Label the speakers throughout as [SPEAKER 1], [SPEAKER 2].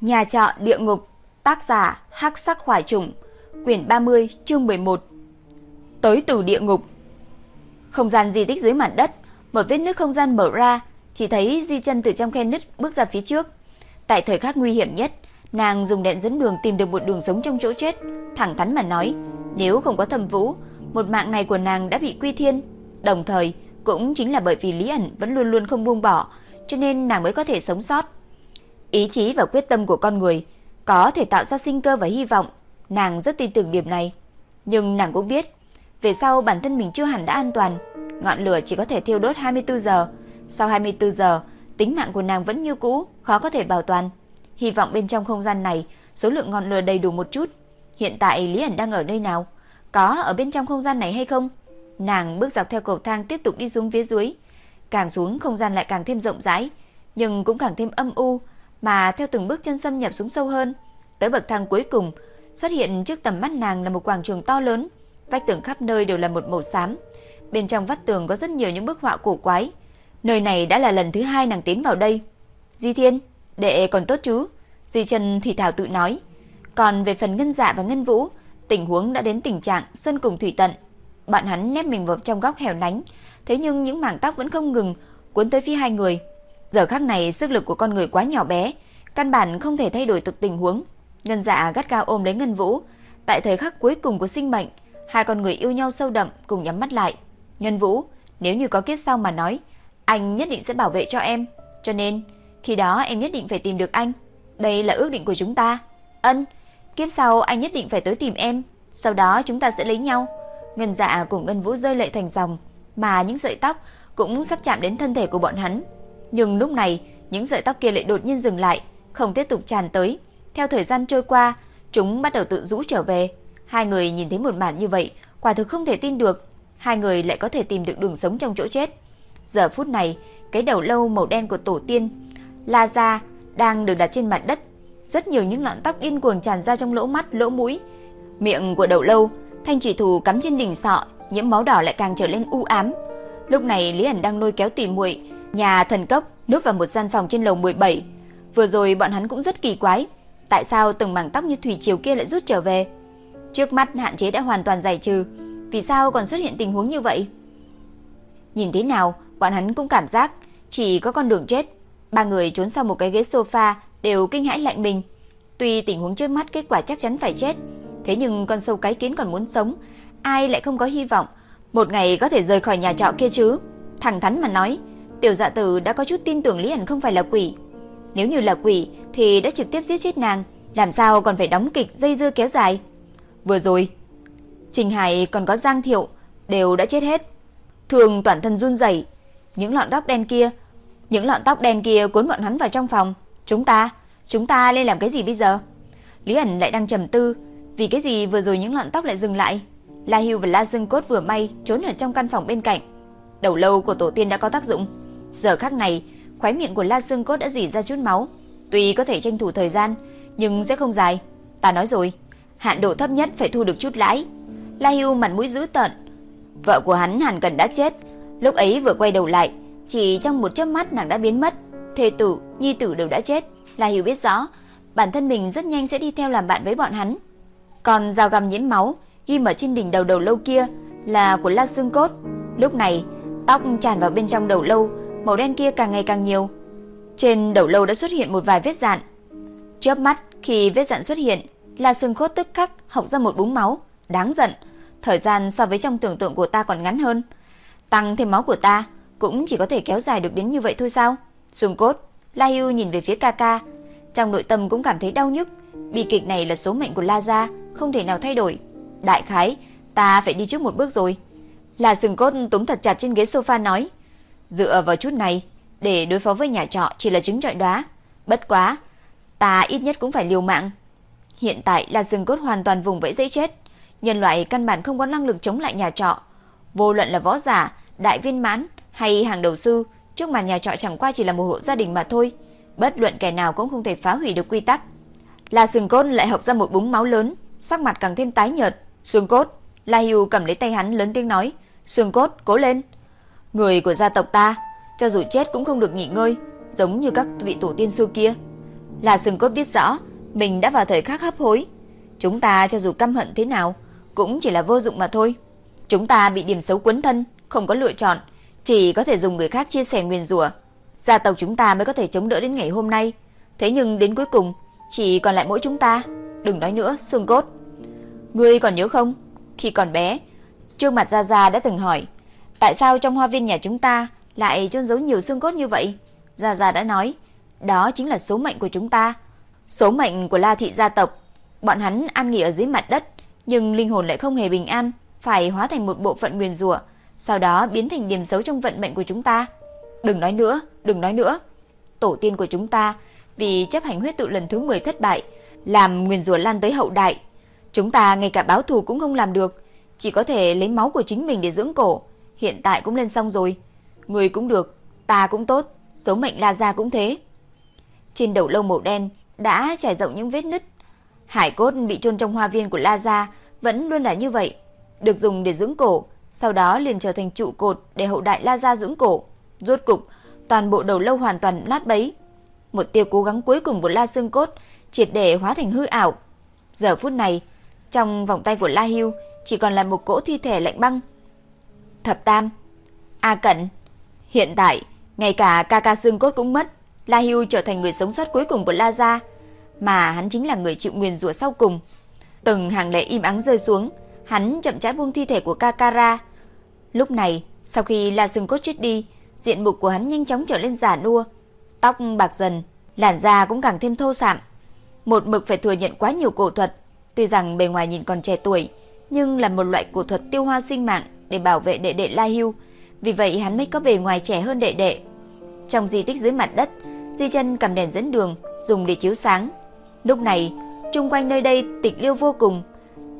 [SPEAKER 1] Nhà trọ địa ngục, tác giả Hắc Sắc Hỏa Trùng, quyển 30, chương 11. Tới từ địa ngục. Không gian di tích dưới mặt đất, một vết nứt không gian mở ra, chỉ thấy Di Chân từ trong khe nứt bước ra phía trước. Tại thời khắc nguy hiểm nhất, nàng dùng đèn dẫn đường tìm được một đường sống trong chỗ chết, thẳng thắn mà nói, nếu không có Thẩm Vũ, một mạng này của nàng đã bị quy thiên, đồng thời cũng chính là bởi vì Lý ẩn vẫn luôn luôn không buông bỏ, cho nên nàng mới có thể sống sót. Ý chí và quyết tâm của con người có thể tạo ra sinh cơ và hy vọng, nàng rất tin tưởng điểm này. Nhưng nàng cũng biết, về sau bản thân mình chưa hẳn đã an toàn, ngọn lửa chỉ có thể thiêu đốt 24 giờ, sau 24 giờ, tính mạng của nàng vẫn như cũ, khó có thể bảo toàn. Hy vọng bên trong không gian này, số lượng ngọn lửa đầy đủ một chút. Hiện tại Lý ẩn đang ở nơi nào? Có ở bên trong không gian này hay không? Nàng bước dọc theo cầu thang tiếp tục đi xuống phía dưới. Càng xuống không gian lại càng thêm rộng rãi, nhưng cũng càng thêm âm u, mà theo từng bước chân xâm nhập xuống sâu hơn, tới bậc thang cuối cùng, xuất hiện trước tầm mắt nàng là một quảng trường to lớn, vách tường khắp nơi đều là một màu xám. Bên trong vách tường có rất nhiều những bức họa cổ quái. Nơi này đã là lần thứ hai nàng tiến vào đây. Di Thiên, đệ còn tốt chứ? Di Trần thì thảo tự nói. Còn về phần Ngân Dạ và Ngân Vũ, tình huống đã đến tình trạng sân cùng thủy tận. Bạn hắn nép mình vào trong góc hẻo lánh, thế nhưng những mảng tóc vẫn không ngừng cuốn tới phía hai người. Giờ khắc này sức lực của con người quá nhỏ bé, căn bản không thể thay đổi thực tình huống. Ngân Dạ gắt gao ôm lấy Ngân Vũ, tại thời khắc cuối cùng của sinh mệnh, hai con người yêu nhau sâu đậm cùng nhắm mắt lại. Ngân Vũ, nếu như có kiếp sau mà nói, anh nhất định sẽ bảo vệ cho em, cho nên khi đó em nhất định phải tìm được anh. Đây là ước định của chúng ta. Ân, kiếp sau anh nhất định phải tới tìm em, sau đó chúng ta sẽ lấy nhau. Ngân Dạ cùng Ngân Vũ rơi lệ thành dòng, mà những sợi tóc cũng sắp chạm đến thân thể của bọn hắn. Nhưng lúc này, những sợi tóc kia lại đột nhiên dừng lại, không tiếp tục tràn tới. Theo thời gian trôi qua, chúng bắt đầu tự rũ trở về. Hai người nhìn thấy một màn như vậy, quả thực không thể tin được, hai người lại có thể tìm được đường sống trong chỗ chết. Giờ phút này, cái đầu lâu màu đen của tổ tiên La Gia đang được đặt trên mặt đất. Rất nhiều những lọn tóc điên cuồng tràn ra trong lỗ mắt, lỗ mũi. Miệng của đầu lâu, thanh chỉ thù cắm trên đỉnh sọ, những máu đỏ lại càng trở lên u ám. Lúc này Lý ẩn đang lôi kéo tỉ muội nhà thần cốc núp vào một gian phòng trên lầu 17. Vừa rồi bọn hắn cũng rất kỳ quái, tại sao từng mảng tóc như thủy triều kia lại rút trở về? Trước mắt hạn chế đã hoàn toàn giải trừ, vì sao còn xuất hiện tình huống như vậy? Nhìn thế nào, bọn hắn cũng cảm giác chỉ có con đường chết. Ba người trốn sau một cái ghế sofa đều kinh hãi lạnh mình. Tuy tình huống trước mắt kết quả chắc chắn phải chết, thế nhưng con sâu cái kiến còn muốn sống, ai lại không có hy vọng một ngày có thể rời khỏi nhà trọ kia chứ? Thẳng thắn mà nói, Tiểu Dạ Tử đã có chút tin tưởng Lý ẩn không phải là quỷ. Nếu như là quỷ thì đã trực tiếp giết chết nàng, làm sao còn phải đóng kịch dây dưa kéo dài? Vừa rồi, Trình Hải còn có Giang Thiệu đều đã chết hết. Thường toàn thân run rẩy, những lọn tóc đen kia, những lọn tóc đen kia cuốn bọn hắn vào trong phòng. Chúng ta, chúng ta nên làm cái gì bây giờ? Lý ẩn lại đang trầm tư, vì cái gì vừa rồi những lọn tóc lại dừng lại? La Hưu và La Dương Cốt vừa may trốn ở trong căn phòng bên cạnh. Đầu lâu của tổ tiên đã có tác dụng. Giờ khắc này, khóe miệng của La Sương Cốt đã rỉ ra chút máu. Tuy có thể tranh thủ thời gian, nhưng sẽ không dài. Ta nói rồi, hạn độ thấp nhất phải thu được chút lãi. La Hưu mặt mũi dữ tợn. Vợ của hắn Hàn Cần đã chết, lúc ấy vừa quay đầu lại, chỉ trong một chớp mắt nàng đã biến mất. Thê tử, nhi tử đều đã chết. La Hưu biết rõ, bản thân mình rất nhanh sẽ đi theo làm bạn với bọn hắn. Còn dao găm nhiễm máu, ghi ở trên đỉnh đầu đầu lâu kia là của La Xương Cốt. Lúc này, tóc tràn vào bên trong đầu lâu, màu đen kia càng ngày càng nhiều. Trên đầu lâu đã xuất hiện một vài vết dạn. Chớp mắt khi vết dạn xuất hiện, La Xương Cốt tức khắc học ra một búng máu, đáng giận. Thời gian so với trong tưởng tượng của ta còn ngắn hơn. Tăng thêm máu của ta cũng chỉ có thể kéo dài được đến như vậy thôi sao? Xương Cốt, La Hưu nhìn về phía Kaka, trong nội tâm cũng cảm thấy đau nhức. Bi kịch này là số mệnh của La gia, không thể nào thay đổi. Đại khái, ta phải đi trước một bước rồi. Là sừng cốt túm thật chặt trên ghế sofa nói. Dựa vào chút này, để đối phó với nhà trọ chỉ là trứng trọi đóa. Bất quá, ta ít nhất cũng phải liều mạng. Hiện tại là rừng cốt hoàn toàn vùng vẫy dễ chết. Nhân loại căn bản không có năng lực chống lại nhà trọ. Vô luận là võ giả, đại viên mãn hay hàng đầu sư, trước màn nhà trọ chẳng qua chỉ là một hộ gia đình mà thôi. Bất luận kẻ nào cũng không thể phá hủy được quy tắc. Là sừng cốt lại học ra một búng máu lớn, sắc mặt càng thêm tái nhợt. Xương cốt, La Hưu cầm lấy tay hắn lớn tiếng nói, "Xương cốt, cố lên. Người của gia tộc ta, cho dù chết cũng không được nghỉ ngơi, giống như các vị tổ tiên xưa kia." Là Sừng Cốt biết rõ mình đã vào thời khắc hấp hối. Chúng ta cho dù căm hận thế nào cũng chỉ là vô dụng mà thôi. Chúng ta bị điểm xấu quấn thân, không có lựa chọn, chỉ có thể dùng người khác chia sẻ nguyền rủa. Gia tộc chúng ta mới có thể chống đỡ đến ngày hôm nay. Thế nhưng đến cuối cùng chỉ còn lại mỗi chúng ta. Đừng nói nữa, xương cốt. Ngươi còn nhớ không? Khi còn bé, Trương Mặt Gia Gia đã từng hỏi, tại sao trong hoa viên nhà chúng ta lại chôn giấu nhiều xương cốt như vậy? Gia Gia đã nói, đó chính là số mệnh của chúng ta. Số mệnh của La thị gia tộc, bọn hắn an nghỉ ở dưới mặt đất, nhưng linh hồn lại không hề bình an, phải hóa thành một bộ phận nguyên rủa, sau đó biến thành điểm xấu trong vận mệnh của chúng ta. Đừng nói nữa, đừng nói nữa. Tổ tiên của chúng ta vì chấp hành huyết tự lần thứ 10 thất bại, làm nguyên rủa lan tới hậu đại. Chúng ta ngay cả báo thù cũng không làm được, chỉ có thể lấy máu của chính mình để dưỡng cổ. Hiện tại cũng lên xong rồi. Người cũng được, ta cũng tốt, số mệnh La gia cũng thế. Trên đầu lâu màu đen đã trải rộng những vết nứt. Hải cốt bị chôn trong hoa viên của La gia vẫn luôn là như vậy, được dùng để dưỡng cổ, sau đó liền trở thành trụ cột để hậu đại La gia dưỡng cổ. Rốt cục, toàn bộ đầu lâu hoàn toàn lát bấy. Một tiêu cố gắng cuối cùng của La xương cốt triệt để hóa thành hư ảo. Giờ phút này, trong vòng tay của La Hưu chỉ còn là một cỗ thi thể lạnh băng. Thập Tam, A cận hiện tại ngay cả ca ca xương cốt cũng mất, La Hưu trở thành người sống sót cuối cùng của La gia, mà hắn chính là người chịu nguyền rủa sau cùng. Từng hàng lệ im ắng rơi xuống, hắn chậm rãi buông thi thể của Kakara. Lúc này, sau khi La xương cốt chết đi, diện mục của hắn nhanh chóng trở lên giả nua, tóc bạc dần, làn da cũng càng thêm thô sạm. Một mực phải thừa nhận quá nhiều cổ thuật, tuy rằng bề ngoài nhìn còn trẻ tuổi, nhưng là một loại cổ thuật tiêu hoa sinh mạng để bảo vệ đệ đệ La Hưu, vì vậy hắn mới có bề ngoài trẻ hơn đệ đệ. Trong di tích dưới mặt đất, Di Chân cầm đèn dẫn đường dùng để chiếu sáng. Lúc này, xung quanh nơi đây tịch liêu vô cùng.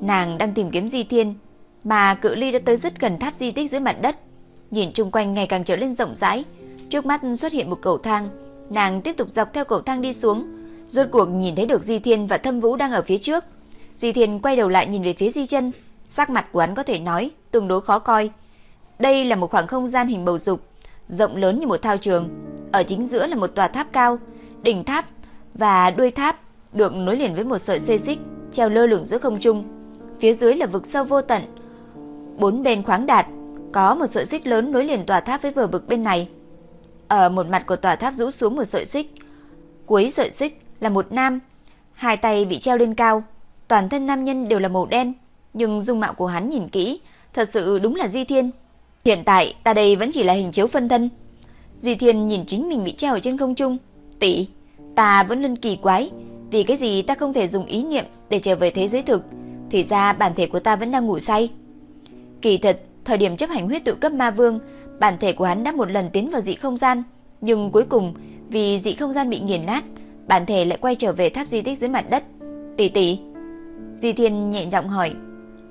[SPEAKER 1] Nàng đang tìm kiếm Di Thiên, mà cự ly đã tới rất gần tháp di tích dưới mặt đất. Nhìn xung quanh ngày càng trở lên rộng rãi, trước mắt xuất hiện một cầu thang, nàng tiếp tục dọc theo cầu thang đi xuống, rốt cuộc nhìn thấy được Di Thiên và Thâm Vũ đang ở phía trước. Di Thiên quay đầu lại nhìn về phía Di Chân, sắc mặt của hắn có thể nói tương đối khó coi. Đây là một khoảng không gian hình bầu dục, rộng lớn như một thao trường. Ở chính giữa là một tòa tháp cao, đỉnh tháp và đuôi tháp được nối liền với một sợi xê xích treo lơ lửng giữa không trung. Phía dưới là vực sâu vô tận. Bốn bên khoáng đạt, có một sợi xích lớn nối liền tòa tháp với bờ vực bên này. Ở một mặt của tòa tháp rũ xuống một sợi xích. Cuối sợi xích là một nam, hai tay bị treo lên cao, toàn thân nam nhân đều là màu đen, nhưng dung mạo của hắn nhìn kỹ, thật sự đúng là Di Thiên. Hiện tại ta đây vẫn chỉ là hình chiếu phân thân. Di Thiên nhìn chính mình bị treo ở trên không trung, tỷ, ta vẫn luôn kỳ quái, vì cái gì ta không thể dùng ý niệm để trở về thế giới thực, thì ra bản thể của ta vẫn đang ngủ say. Kỳ thật, thời điểm chấp hành huyết tự cấp ma vương, bản thể của hắn đã một lần tiến vào dị không gian, nhưng cuối cùng vì dị không gian bị nghiền nát, bản thể lại quay trở về tháp di tích dưới mặt đất. Tỷ tỷ, Di Thiên nhẹ giọng hỏi,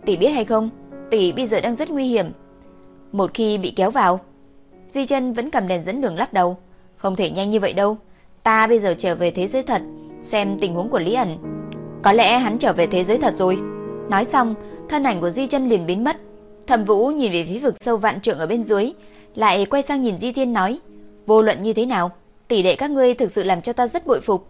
[SPEAKER 1] tỷ biết hay không, tỷ bây giờ đang rất nguy hiểm. Một khi bị kéo vào, Di chân vẫn cầm đèn dẫn đường lắc đầu, không thể nhanh như vậy đâu. Ta bây giờ trở về thế giới thật, xem tình huống của Lý ẩn. Có lẽ hắn trở về thế giới thật rồi. Nói xong, thân ảnh của Di chân liền biến mất. Thẩm Vũ nhìn về phía vực sâu vạn trượng ở bên dưới, lại quay sang nhìn Di Thiên nói, vô luận như thế nào, tỷ đệ các ngươi thực sự làm cho ta rất bội phục.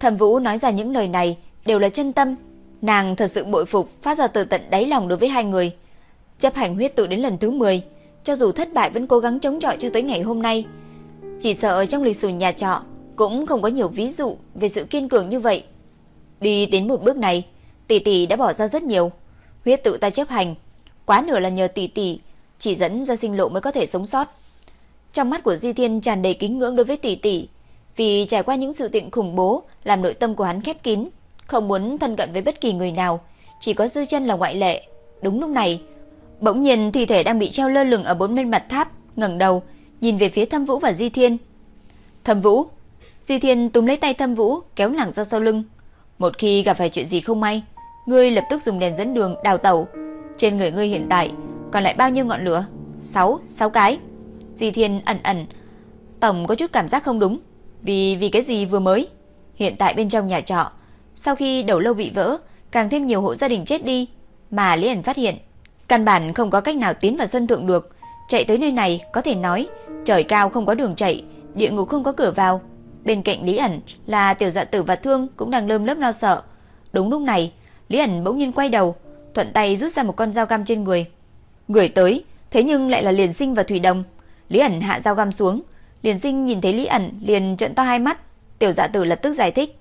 [SPEAKER 1] Thẩm Vũ nói ra những lời này đều là chân tâm, nàng thật sự bội phục phát ra từ tận đáy lòng đối với hai người. Chấp hành huyết tự đến lần thứ 10, cho dù thất bại vẫn cố gắng chống chọi cho tới ngày hôm nay. Chỉ sợ trong lịch sử nhà trọ cũng không có nhiều ví dụ về sự kiên cường như vậy. Đi đến một bước này, tỷ tỷ đã bỏ ra rất nhiều. Huyết tự ta chấp hành, quá nửa là nhờ tỷ tỷ chỉ dẫn ra sinh lộ mới có thể sống sót. Trong mắt của Di Thiên tràn đầy kính ngưỡng đối với tỷ tỷ, vì trải qua những sự kiện khủng bố làm nội tâm của hắn khép kín, không muốn thân cận với bất kỳ người nào, chỉ có Dư Chân là ngoại lệ. Đúng lúc này, bỗng nhiên thi thể đang bị treo lơ lửng ở bốn bên mặt tháp, ngẩng đầu, nhìn về phía Thâm Vũ và Di Thiên. "Thâm Vũ." Di Thiên túm lấy tay Thâm Vũ, kéo nàng ra sau lưng. "Một khi gặp phải chuyện gì không may, ngươi lập tức dùng đèn dẫn đường đào tẩu. Trên người ngươi hiện tại còn lại bao nhiêu ngọn lửa? 6, 6 cái." Di Thiên ẩn ẩn tổng có chút cảm giác không đúng, vì vì cái gì vừa mới? Hiện tại bên trong nhà trọ, sau khi đầu lâu bị vỡ, càng thêm nhiều hộ gia đình chết đi, mà Lý Ảnh phát hiện, căn bản không có cách nào tiến vào sân thượng được, chạy tới nơi này có thể nói trời cao không có đường chạy, địa ngục không có cửa vào. Bên cạnh Lý Ảnh là tiểu dạ tử và thương cũng đang lơm lớp lo sợ. Đúng lúc này, Lý Ảnh bỗng nhiên quay đầu, thuận tay rút ra một con dao găm trên người. Người tới, thế nhưng lại là Liền Sinh và Thủy Đồng. Lý Ảnh hạ dao găm xuống, Liền Sinh nhìn thấy Lý Ảnh liền trợn to hai mắt, tiểu dạ tử lập tức giải thích,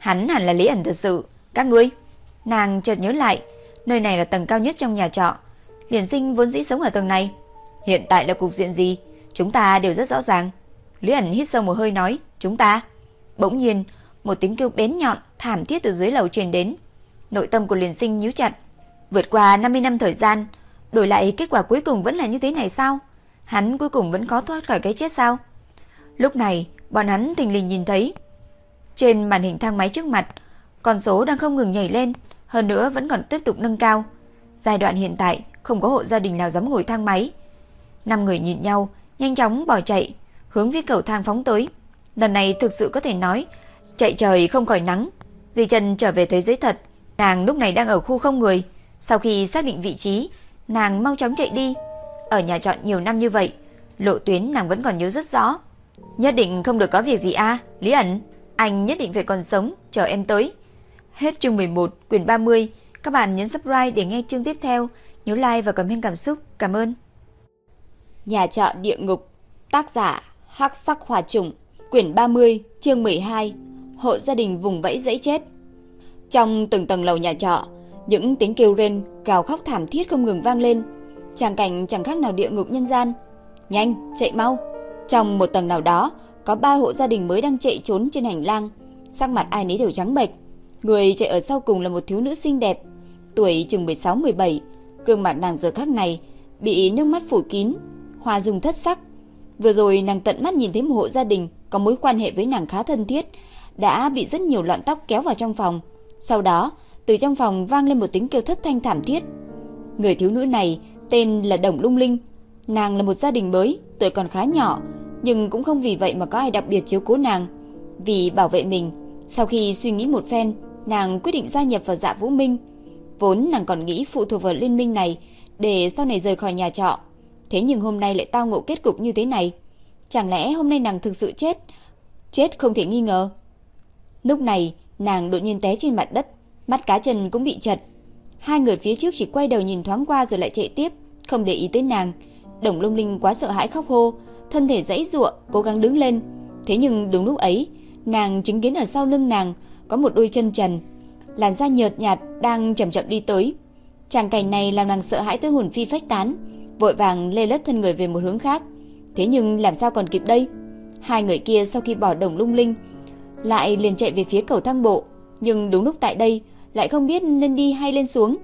[SPEAKER 1] hắn hẳn là Lý ẩn thật sự, các ngươi. Nàng chợt nhớ lại, nơi này là tầng cao nhất trong nhà trọ. Liền Sinh vốn dĩ sống ở tầng này, hiện tại là cục diện gì, chúng ta đều rất rõ ràng. Lý ẩn hít sâu một hơi nói, chúng ta. Bỗng nhiên, một tiếng kêu bén nhọn, thảm thiết từ dưới lầu truyền đến. Nội tâm của liền sinh nhíu chặt. Vượt qua 50 năm thời gian, đổi lại kết quả cuối cùng vẫn là như thế này sao? Hắn cuối cùng vẫn có thoát khỏi cái chết sao? Lúc này, bọn hắn thình lình nhìn thấy. Trên màn hình thang máy trước mặt, con số đang không ngừng nhảy lên, hơn nữa vẫn còn tiếp tục nâng cao. Giai đoạn hiện tại, không có hộ gia đình nào dám ngồi thang máy. Năm người nhìn nhau, nhanh chóng bỏ chạy, hướng phía cầu thang phóng tới. Lần này thực sự có thể nói, chạy trời không khỏi nắng. Di Trần trở về thế giới thật, nàng lúc này đang ở khu không người. Sau khi xác định vị trí, nàng mau chóng chạy đi. Ở nhà trọ nhiều năm như vậy, lộ tuyến nàng vẫn còn nhớ rất rõ. Nhất định không được có việc gì a, Lý ẩn, anh nhất định phải còn sống, chờ em tới. Hết chương 11, quyển 30. Các bạn nhấn subscribe để nghe chương tiếp theo. Nhớ like và comment cảm xúc. Cảm ơn. Nhà trọ địa ngục Tác giả Hắc Sắc Hỏa Trùng Quyển 30 chương 12 Hộ gia đình vùng vẫy dãy chết Trong từng tầng lầu nhà trọ Những tiếng kêu rên Gào khóc thảm thiết không ngừng vang lên Tràng cảnh chẳng khác nào địa ngục nhân gian Nhanh chạy mau Trong một tầng nào đó có ba hộ gia đình mới đang chạy trốn trên hành lang Sắc mặt ai nấy đều trắng bệch Người chạy ở sau cùng là một thiếu nữ xinh đẹp Tuổi chừng 16-17 Gương mặt nàng giờ khắc này Bị nước mắt phủ kín Hoa dùng thất sắc Vừa rồi nàng tận mắt nhìn thấy một hộ gia đình có mối quan hệ với nàng khá thân thiết, đã bị rất nhiều loạn tóc kéo vào trong phòng. Sau đó, từ trong phòng vang lên một tiếng kêu thất thanh thảm thiết. Người thiếu nữ này tên là Đồng Lung Linh. Nàng là một gia đình mới, tuổi còn khá nhỏ, nhưng cũng không vì vậy mà có ai đặc biệt chiếu cố nàng. Vì bảo vệ mình, sau khi suy nghĩ một phen, nàng quyết định gia nhập vào dạ Vũ Minh. Vốn nàng còn nghĩ phụ thuộc vào liên minh này để sau này rời khỏi nhà trọ. Thế nhưng hôm nay lại tao ngộ kết cục như thế này. Chẳng lẽ hôm nay nàng thực sự chết? Chết không thể nghi ngờ. Lúc này, nàng đột nhiên té trên mặt đất, mắt cá chân cũng bị chật. Hai người phía trước chỉ quay đầu nhìn thoáng qua rồi lại chạy tiếp, không để ý tới nàng. Đồng Long Linh quá sợ hãi khóc hô, thân thể dãy giụa, cố gắng đứng lên. Thế nhưng đúng lúc ấy, nàng chứng kiến ở sau lưng nàng có một đôi chân trần, làn da nhợt nhạt đang chậm chậm đi tới. Tràng cảnh này làm nàng sợ hãi tới hồn phi phách tán, vội vàng lê lết thân người về một hướng khác. Thế nhưng làm sao còn kịp đây? Hai người kia sau khi bỏ đồng lung linh, lại liền chạy về phía cầu thang bộ, nhưng đúng lúc tại đây lại không biết nên đi hay lên xuống.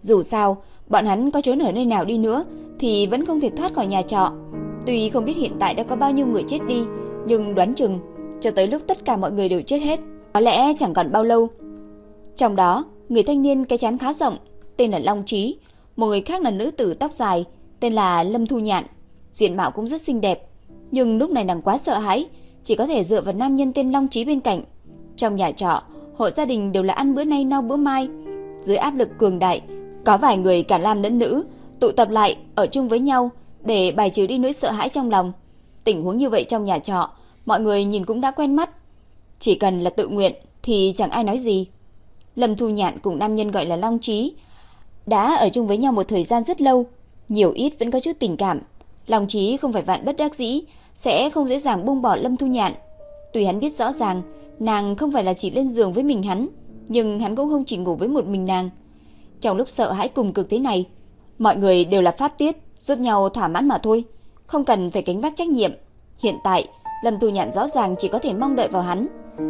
[SPEAKER 1] Dù sao, bọn hắn có trốn ở nơi nào đi nữa thì vẫn không thể thoát khỏi nhà trọ. Tuy không biết hiện tại đã có bao nhiêu người chết đi, nhưng đoán chừng cho tới lúc tất cả mọi người đều chết hết, có lẽ chẳng còn bao lâu. Trong đó, người thanh niên cái chán khá rộng, tên là Long Trí, một người khác là nữ tử tóc dài, tên là Lâm Thu Nhạn, diện mạo cũng rất xinh đẹp, nhưng lúc này nàng quá sợ hãi, chỉ có thể dựa vào nam nhân tên Long Chí bên cạnh. Trong nhà trọ, hộ gia đình đều là ăn bữa nay no bữa mai. Dưới áp lực cường đại, có vài người cả nam lẫn nữ tụ tập lại ở chung với nhau để bài trừ đi nỗi sợ hãi trong lòng. Tình huống như vậy trong nhà trọ, mọi người nhìn cũng đã quen mắt. Chỉ cần là tự nguyện thì chẳng ai nói gì. Lâm Thu Nhạn cùng nam nhân gọi là Long Chí đã ở chung với nhau một thời gian rất lâu, nhiều ít vẫn có chút tình cảm. Long trí không phải vạn bất đắc dĩ, sẽ không dễ dàng buông bỏ Lâm Thu Nhạn. Tuy hắn biết rõ ràng, nàng không phải là chỉ lên giường với mình hắn, nhưng hắn cũng không chỉ ngủ với một mình nàng. Trong lúc sợ hãi cùng cực thế này, mọi người đều là phát tiết, giúp nhau thỏa mãn mà thôi, không cần phải gánh vác trách nhiệm. Hiện tại, Lâm Thu Nhạn rõ ràng chỉ có thể mong đợi vào hắn.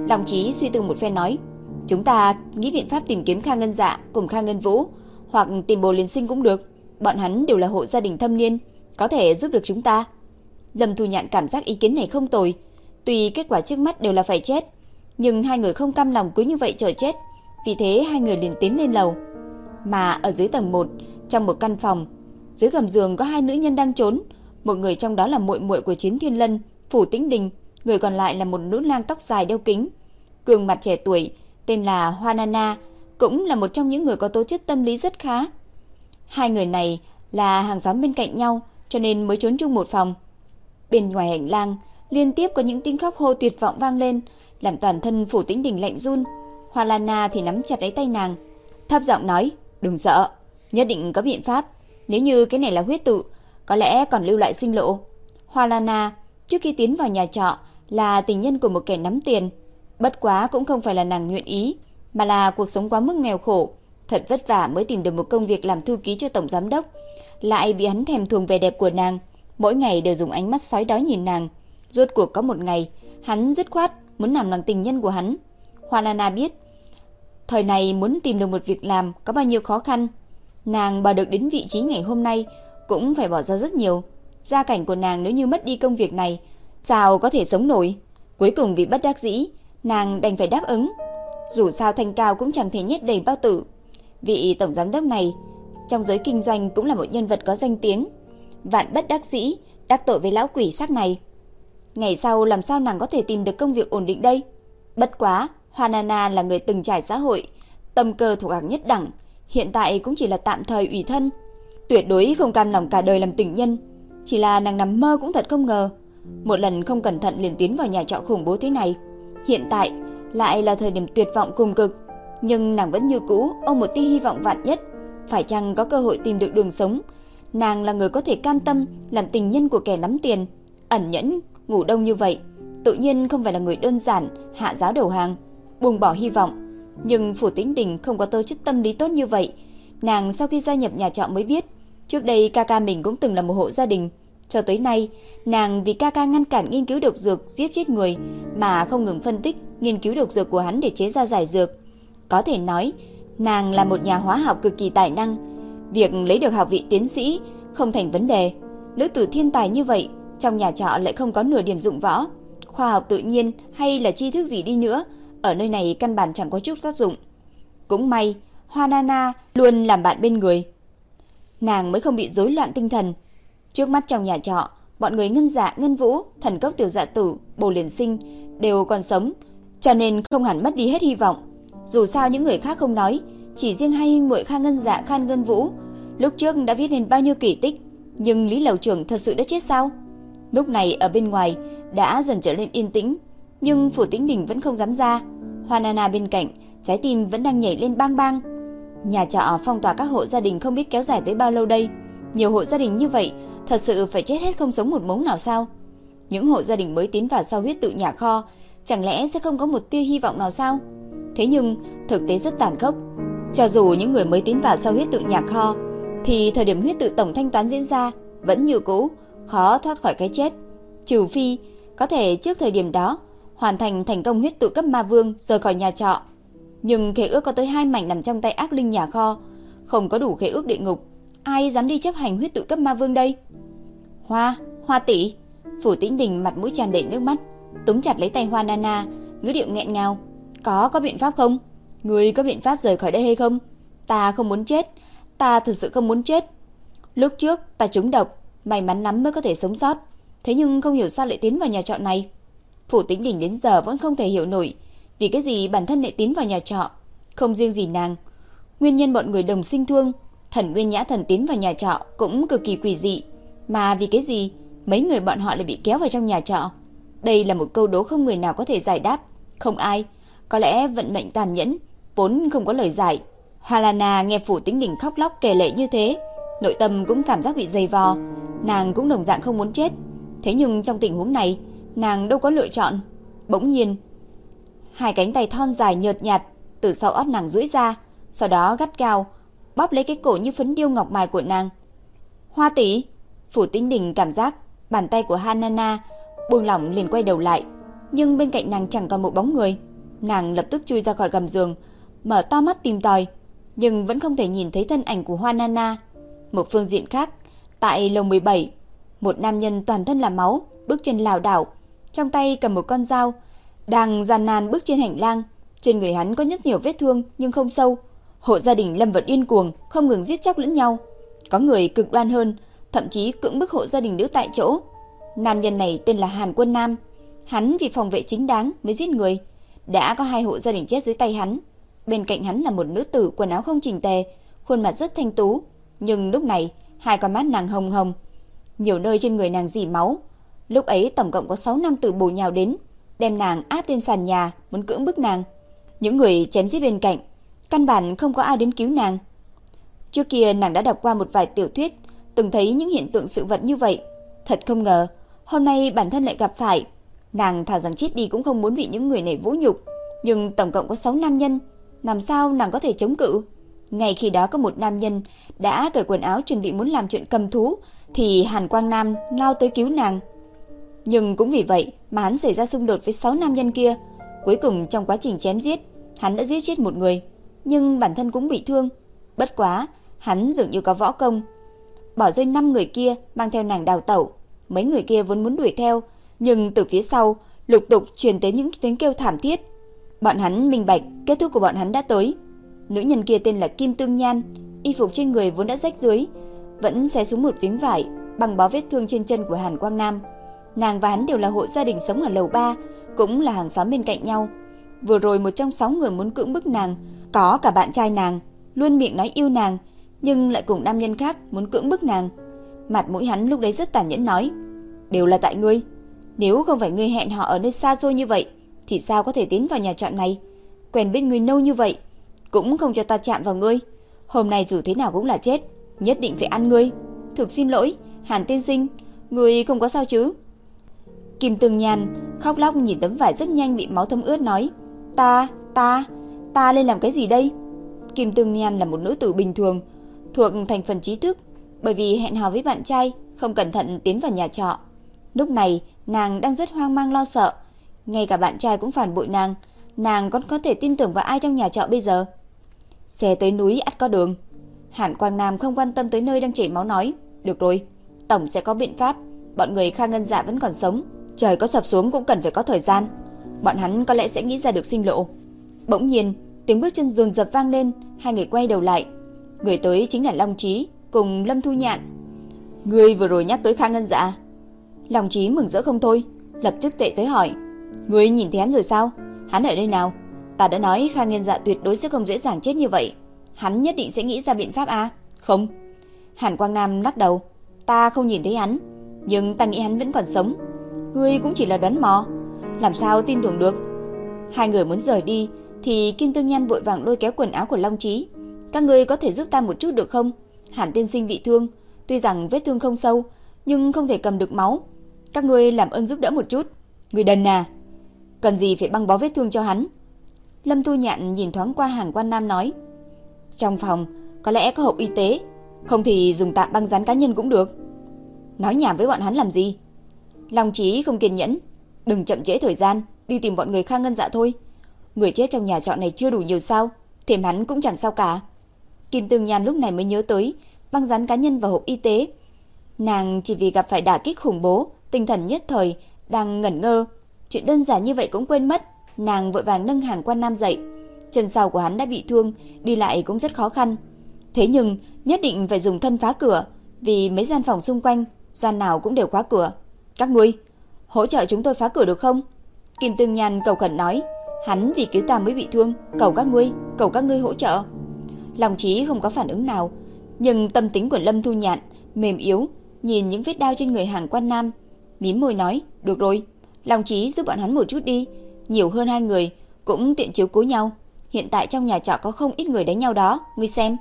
[SPEAKER 1] Lòng trí suy tư một phen nói, chúng ta nghĩ biện pháp tìm kiếm Kha Ngân Dạ cùng Kha Ngân Vũ, hoặc tìm bồ liên sinh cũng được. Bọn hắn đều là hộ gia đình thâm niên, có thể giúp được chúng ta. Lâm Thu Nhạn cảm giác ý kiến này không tồi, tuy kết quả trước mắt đều là phải chết, nhưng hai người không cam lòng cứ như vậy chờ chết, vì thế hai người liền tiến lên lầu. Mà ở dưới tầng 1, trong một căn phòng, dưới gầm giường có hai nữ nhân đang trốn, một người trong đó là muội muội của Chiến Thiên Lân, Phủ Tĩnh Đình, người còn lại là một nữ lang tóc dài đeo kính, cường mặt trẻ tuổi, tên là Hoa Nana, cũng là một trong những người có tố chất tâm lý rất khá. Hai người này là hàng xóm bên cạnh nhau, cho nên mới trốn chung một phòng. Bên ngoài hành lang liên tiếp có những tiếng khóc hô tuyệt vọng vang lên, làm toàn thân Phủ Tĩnh Đình lạnh run. Hoa Lan Na thì nắm chặt lấy tay nàng, thấp giọng nói, "Đừng sợ, nhất định có biện pháp. Nếu như cái này là huyết tự, có lẽ còn lưu lại sinh lộ." Hoa Lan Na trước khi tiến vào nhà trọ là tình nhân của một kẻ nắm tiền, bất quá cũng không phải là nàng nguyện ý, mà là cuộc sống quá mức nghèo khổ, thật vất vả mới tìm được một công việc làm thư ký cho tổng giám đốc, lại bị hắn thèm thuồng vẻ đẹp của nàng, mỗi ngày đều dùng ánh mắt sói đói nhìn nàng. Rốt cuộc có một ngày, hắn dứt khoát muốn làm nàng tình nhân của hắn. Hoa Lana biết, thời này muốn tìm được một việc làm có bao nhiêu khó khăn. Nàng bà được đến vị trí ngày hôm nay cũng phải bỏ ra rất nhiều. Gia cảnh của nàng nếu như mất đi công việc này, sao có thể sống nổi? Cuối cùng vì bất đắc dĩ, nàng đành phải đáp ứng. Dù sao thanh cao cũng chẳng thể nhét đầy bao tử. Vị tổng giám đốc này trong giới kinh doanh cũng là một nhân vật có danh tiếng. Vạn bất đắc dĩ, đắc tội với lão quỷ sắc này. Ngày sau làm sao nàng có thể tìm được công việc ổn định đây? Bất quá, hoa nana là người từng trải xã hội, tâm cơ thuộc hạng nhất đẳng, hiện tại cũng chỉ là tạm thời ủy thân. Tuyệt đối không cam lòng cả đời làm tình nhân, chỉ là nàng nằm mơ cũng thật không ngờ. Một lần không cẩn thận liền tiến vào nhà trọ khủng bố thế này. Hiện tại lại là thời điểm tuyệt vọng cùng cực, nhưng nàng vẫn như cũ ôm một tia hy vọng vạn nhất, phải chăng có cơ hội tìm được đường sống. Nàng là người có thể cam tâm làm tình nhân của kẻ nắm tiền, ẩn nhẫn ngủ đông như vậy, tự nhiên không phải là người đơn giản hạ giáo đầu hàng, buông bỏ hy vọng. Nhưng Phủ Tĩnh Đình không có tố chất tâm lý tốt như vậy. Nàng sau khi gia nhập nhà trọ mới biết, trước đây ca ca mình cũng từng là một hộ gia đình. Cho tới nay, nàng vì ca ca ngăn cản nghiên cứu độc dược giết chết người mà không ngừng phân tích nghiên cứu độc dược của hắn để chế ra giải dược. Có thể nói, nàng là một nhà hóa học cực kỳ tài năng. Việc lấy được học vị tiến sĩ không thành vấn đề. Nữ tử thiên tài như vậy trong nhà trọ lại không có nửa điểm dụng võ, khoa học tự nhiên hay là tri thức gì đi nữa, ở nơi này căn bản chẳng có chút tác dụng. Cũng may, Hoa Nana luôn làm bạn bên người. Nàng mới không bị rối loạn tinh thần. Trước mắt trong nhà trọ, bọn người ngân dạ, ngân vũ, thần cốc tiểu dạ tử, bồ liền sinh đều còn sống, cho nên không hẳn mất đi hết hy vọng. Dù sao những người khác không nói, chỉ riêng hai huynh muội Kha Ngân Dạ, Khan Ngân Vũ, lúc trước đã viết nên bao nhiêu kỳ tích, nhưng Lý Lầu trưởng thật sự đã chết sao? Lúc này ở bên ngoài đã dần trở lên yên tĩnh, nhưng Phủ Tĩnh Đình vẫn không dám ra. Hoa Nana bên cạnh, trái tim vẫn đang nhảy lên bang bang. Nhà trọ phong tỏa các hộ gia đình không biết kéo dài tới bao lâu đây. Nhiều hộ gia đình như vậy, thật sự phải chết hết không sống một mống nào sao? Những hộ gia đình mới tiến vào sau huyết tự nhà kho, chẳng lẽ sẽ không có một tia hy vọng nào sao? Thế nhưng, thực tế rất tàn khốc. Cho dù những người mới tiến vào sau huyết tự nhà kho, thì thời điểm huyết tự tổng thanh toán diễn ra vẫn như cũ, khó thoát khỏi cái chết, trừ phi có thể trước thời điểm đó hoàn thành thành công huyết tự cấp ma vương rời khỏi nhà trọ. Nhưng khế ước có tới hai mảnh nằm trong tay ác linh nhà kho, không có đủ khế ước địa ngục, ai dám đi chấp hành huyết tự cấp ma vương đây? Hoa, Hoa tỷ, Phủ Tĩnh Đình mặt mũi tràn đầy nước mắt, túm chặt lấy tay Hoa Nana, ngữ điệu nghẹn ngào, "Có có biện pháp không? Người có biện pháp rời khỏi đây hay không? Ta không muốn chết, ta thực sự không muốn chết. Lúc trước ta trúng độc, may mắn lắm mới có thể sống sót. Thế nhưng không hiểu sao lại tiến vào nhà trọ này. Phủ Tĩnh Đình đến giờ vẫn không thể hiểu nổi vì cái gì bản thân lại tiến vào nhà trọ. Không riêng gì nàng, nguyên nhân bọn người đồng sinh thương, thần Nguyên Nhã thần tiến vào nhà trọ cũng cực kỳ quỷ dị, mà vì cái gì mấy người bọn họ lại bị kéo vào trong nhà trọ? Đây là một câu đố không người nào có thể giải đáp, không ai, có lẽ vận mệnh tàn nhẫn, vốn không có lời giải. Hoa Lana nghe Phủ Tĩnh Đình khóc lóc kể lệ như thế, nội tâm cũng cảm giác bị dày vò, nàng cũng đồng dạng không muốn chết. Thế nhưng trong tình huống này, nàng đâu có lựa chọn. Bỗng nhiên, hai cánh tay thon dài nhợt nhạt từ sau ót nàng duỗi ra, sau đó gắt gao bóp lấy cái cổ như phấn điêu ngọc mài của nàng. Hoa tỷ, Phủ tinh Đình cảm giác bàn tay của Hanana buông lỏng liền quay đầu lại, nhưng bên cạnh nàng chẳng còn một bóng người. Nàng lập tức chui ra khỏi gầm giường, mở to mắt tìm tòi, nhưng vẫn không thể nhìn thấy thân ảnh của Hoa Nana. Một phương diện khác, tại lầu 17, một nam nhân toàn thân là máu, bước chân lảo đảo, trong tay cầm một con dao, đang gian nan bước trên hành lang. Trên người hắn có rất nhiều vết thương nhưng không sâu. Hộ gia đình lâm vật điên cuồng, không ngừng giết chóc lẫn nhau. Có người cực đoan hơn, thậm chí cưỡng bức hộ gia đình nữ tại chỗ. Nam nhân này tên là Hàn Quân Nam. Hắn vì phòng vệ chính đáng mới giết người. Đã có hai hộ gia đình chết dưới tay hắn. Bên cạnh hắn là một nữ tử quần áo không chỉnh tề, khuôn mặt rất thanh tú, nhưng lúc này hai con mắt nàng hồng hồng, nhiều nơi trên người nàng dỉ máu, Lúc ấy tổng cộng có 6 nam tử bổ nhào đến, đem nàng áp lên sàn nhà, muốn cưỡng bức nàng. Những người chém giết bên cạnh, căn bản không có ai đến cứu nàng. Trước kia nàng đã đọc qua một vài tiểu thuyết, từng thấy những hiện tượng sự vật như vậy. Thật không ngờ, hôm nay bản thân lại gặp phải. Nàng thà rằng chết đi cũng không muốn bị những người này vũ nhục. Nhưng tổng cộng có 6 nam nhân, làm sao nàng có thể chống cự? Ngay khi đó có một nam nhân đã cởi quần áo chuẩn bị muốn làm chuyện cầm thú, thì Hàn Quang Nam lao tới cứu nàng. Nhưng cũng vì vậy mà hắn xảy ra xung đột với 6 nam nhân kia. Cuối cùng trong quá trình chém giết, hắn đã giết chết một người, nhưng bản thân cũng bị thương. Bất quá, hắn dường như có võ công. Bỏ rơi 5 người kia mang theo nàng đào tẩu. Mấy người kia vốn muốn đuổi theo, nhưng từ phía sau lục tục truyền tới những tiếng kêu thảm thiết. Bọn hắn minh bạch, kết thúc của bọn hắn đã tới. Nữ nhân kia tên là Kim Tương Nhan, y phục trên người vốn đã rách dưới, vẫn xé xuống một viếng vải, bằng bó vết thương trên chân của Hàn Quang Nam. Nàng và hắn đều là hộ gia đình sống ở lầu 3, cũng là hàng xóm bên cạnh nhau. Vừa rồi một trong sáu người muốn cưỡng bức nàng, có cả bạn trai nàng, luôn miệng nói yêu nàng, nhưng lại cùng nam nhân khác muốn cưỡng bức nàng. Mặt mũi hắn lúc đấy rất tàn nhẫn nói, đều là tại ngươi. Nếu không phải ngươi hẹn họ ở nơi xa xôi như vậy, thì sao có thể tiến vào nhà trọ này? Quen biết ngươi nâu như vậy, cũng không cho ta chạm vào ngươi. Hôm nay dù thế nào cũng là chết, nhất định phải ăn ngươi. Thực xin lỗi, Hàn tiên sinh, ngươi không có sao chứ? Kim Tương Nhan khóc lóc nhìn tấm vải rất nhanh bị máu thấm ướt nói, "Ta, ta, ta lên làm cái gì đây?" Kim Tương Nhan là một nữ tử bình thường, thuộc thành phần trí thức, bởi vì hẹn hò với bạn trai, không cẩn thận tiến vào nhà trọ. Lúc này, nàng đang rất hoang mang lo sợ, ngay cả bạn trai cũng phản bội nàng, nàng còn có thể tin tưởng vào ai trong nhà trọ bây giờ? Xe tới núi ắt có đường. Hàn Quang Nam không quan tâm tới nơi đang chảy máu nói, được rồi, tổng sẽ có biện pháp, bọn người Kha Ngân Dạ vẫn còn sống, trời có sập xuống cũng cần phải có thời gian. Bọn hắn có lẽ sẽ nghĩ ra được sinh lộ. Bỗng nhiên, tiếng bước chân dồn dập vang lên, hai người quay đầu lại. Người tới chính là Long Chí cùng Lâm Thu Nhạn. Người vừa rồi nhắc tới Kha Ngân Dạ. Long Chí mừng rỡ không thôi, lập tức tệ tới hỏi, người nhìn thấy hắn rồi sao? Hắn ở đây nào? Ta đã nói Kha Ngân Dạ tuyệt đối sẽ không dễ dàng chết như vậy. Hắn nhất định sẽ nghĩ ra biện pháp à? Không. Hàn Quang Nam lắc đầu. Ta không nhìn thấy hắn, nhưng ta nghĩ hắn vẫn còn sống. Ngươi cũng chỉ là đoán mò, làm sao tin tưởng được? Hai người muốn rời đi thì Kim Tương Nhan vội vàng lôi kéo quần áo của Long Chí. Các ngươi có thể giúp ta một chút được không? Hàn tiên sinh bị thương, tuy rằng vết thương không sâu, nhưng không thể cầm được máu. Các ngươi làm ơn giúp đỡ một chút. Người đần à? Cần gì phải băng bó vết thương cho hắn? Lâm Thu Nhạn nhìn thoáng qua hàng quan nam nói. Trong phòng, có lẽ có hộp y tế, không thì dùng tạm băng dán cá nhân cũng được. Nói nhảm với bọn hắn làm gì? Long Chí không kiên nhẫn, đừng chậm trễ thời gian, đi tìm bọn người kha Ngân Dạ thôi. Người chết trong nhà trọ này chưa đủ nhiều sao, thêm hắn cũng chẳng sao cả. Kim Tương Nhan lúc này mới nhớ tới băng dán cá nhân và hộp y tế. Nàng chỉ vì gặp phải đả kích khủng bố, tinh thần nhất thời đang ngẩn ngơ, chuyện đơn giản như vậy cũng quên mất, nàng vội vàng nâng hàng quan nam dậy. Chân sau của hắn đã bị thương, đi lại cũng rất khó khăn. Thế nhưng, nhất định phải dùng thân phá cửa, vì mấy gian phòng xung quanh, gian nào cũng đều khóa cửa. Các ngươi, hỗ trợ chúng tôi phá cửa được không? Kim Tương Nhan cầu khẩn nói, hắn vì cứu ta mới bị thương, cầu các ngươi, cầu các ngươi hỗ trợ. Lòng trí không có phản ứng nào, nhưng tâm tính của Lâm Thu Nhạn mềm yếu, nhìn những vết đau trên người hàng quan nam, mím môi nói, được rồi, lòng trí giúp bọn hắn một chút đi, nhiều hơn hai người, cũng tiện chiếu cố nhau. Hiện tại trong nhà trọ có không ít người đánh nhau đó, ngươi xem.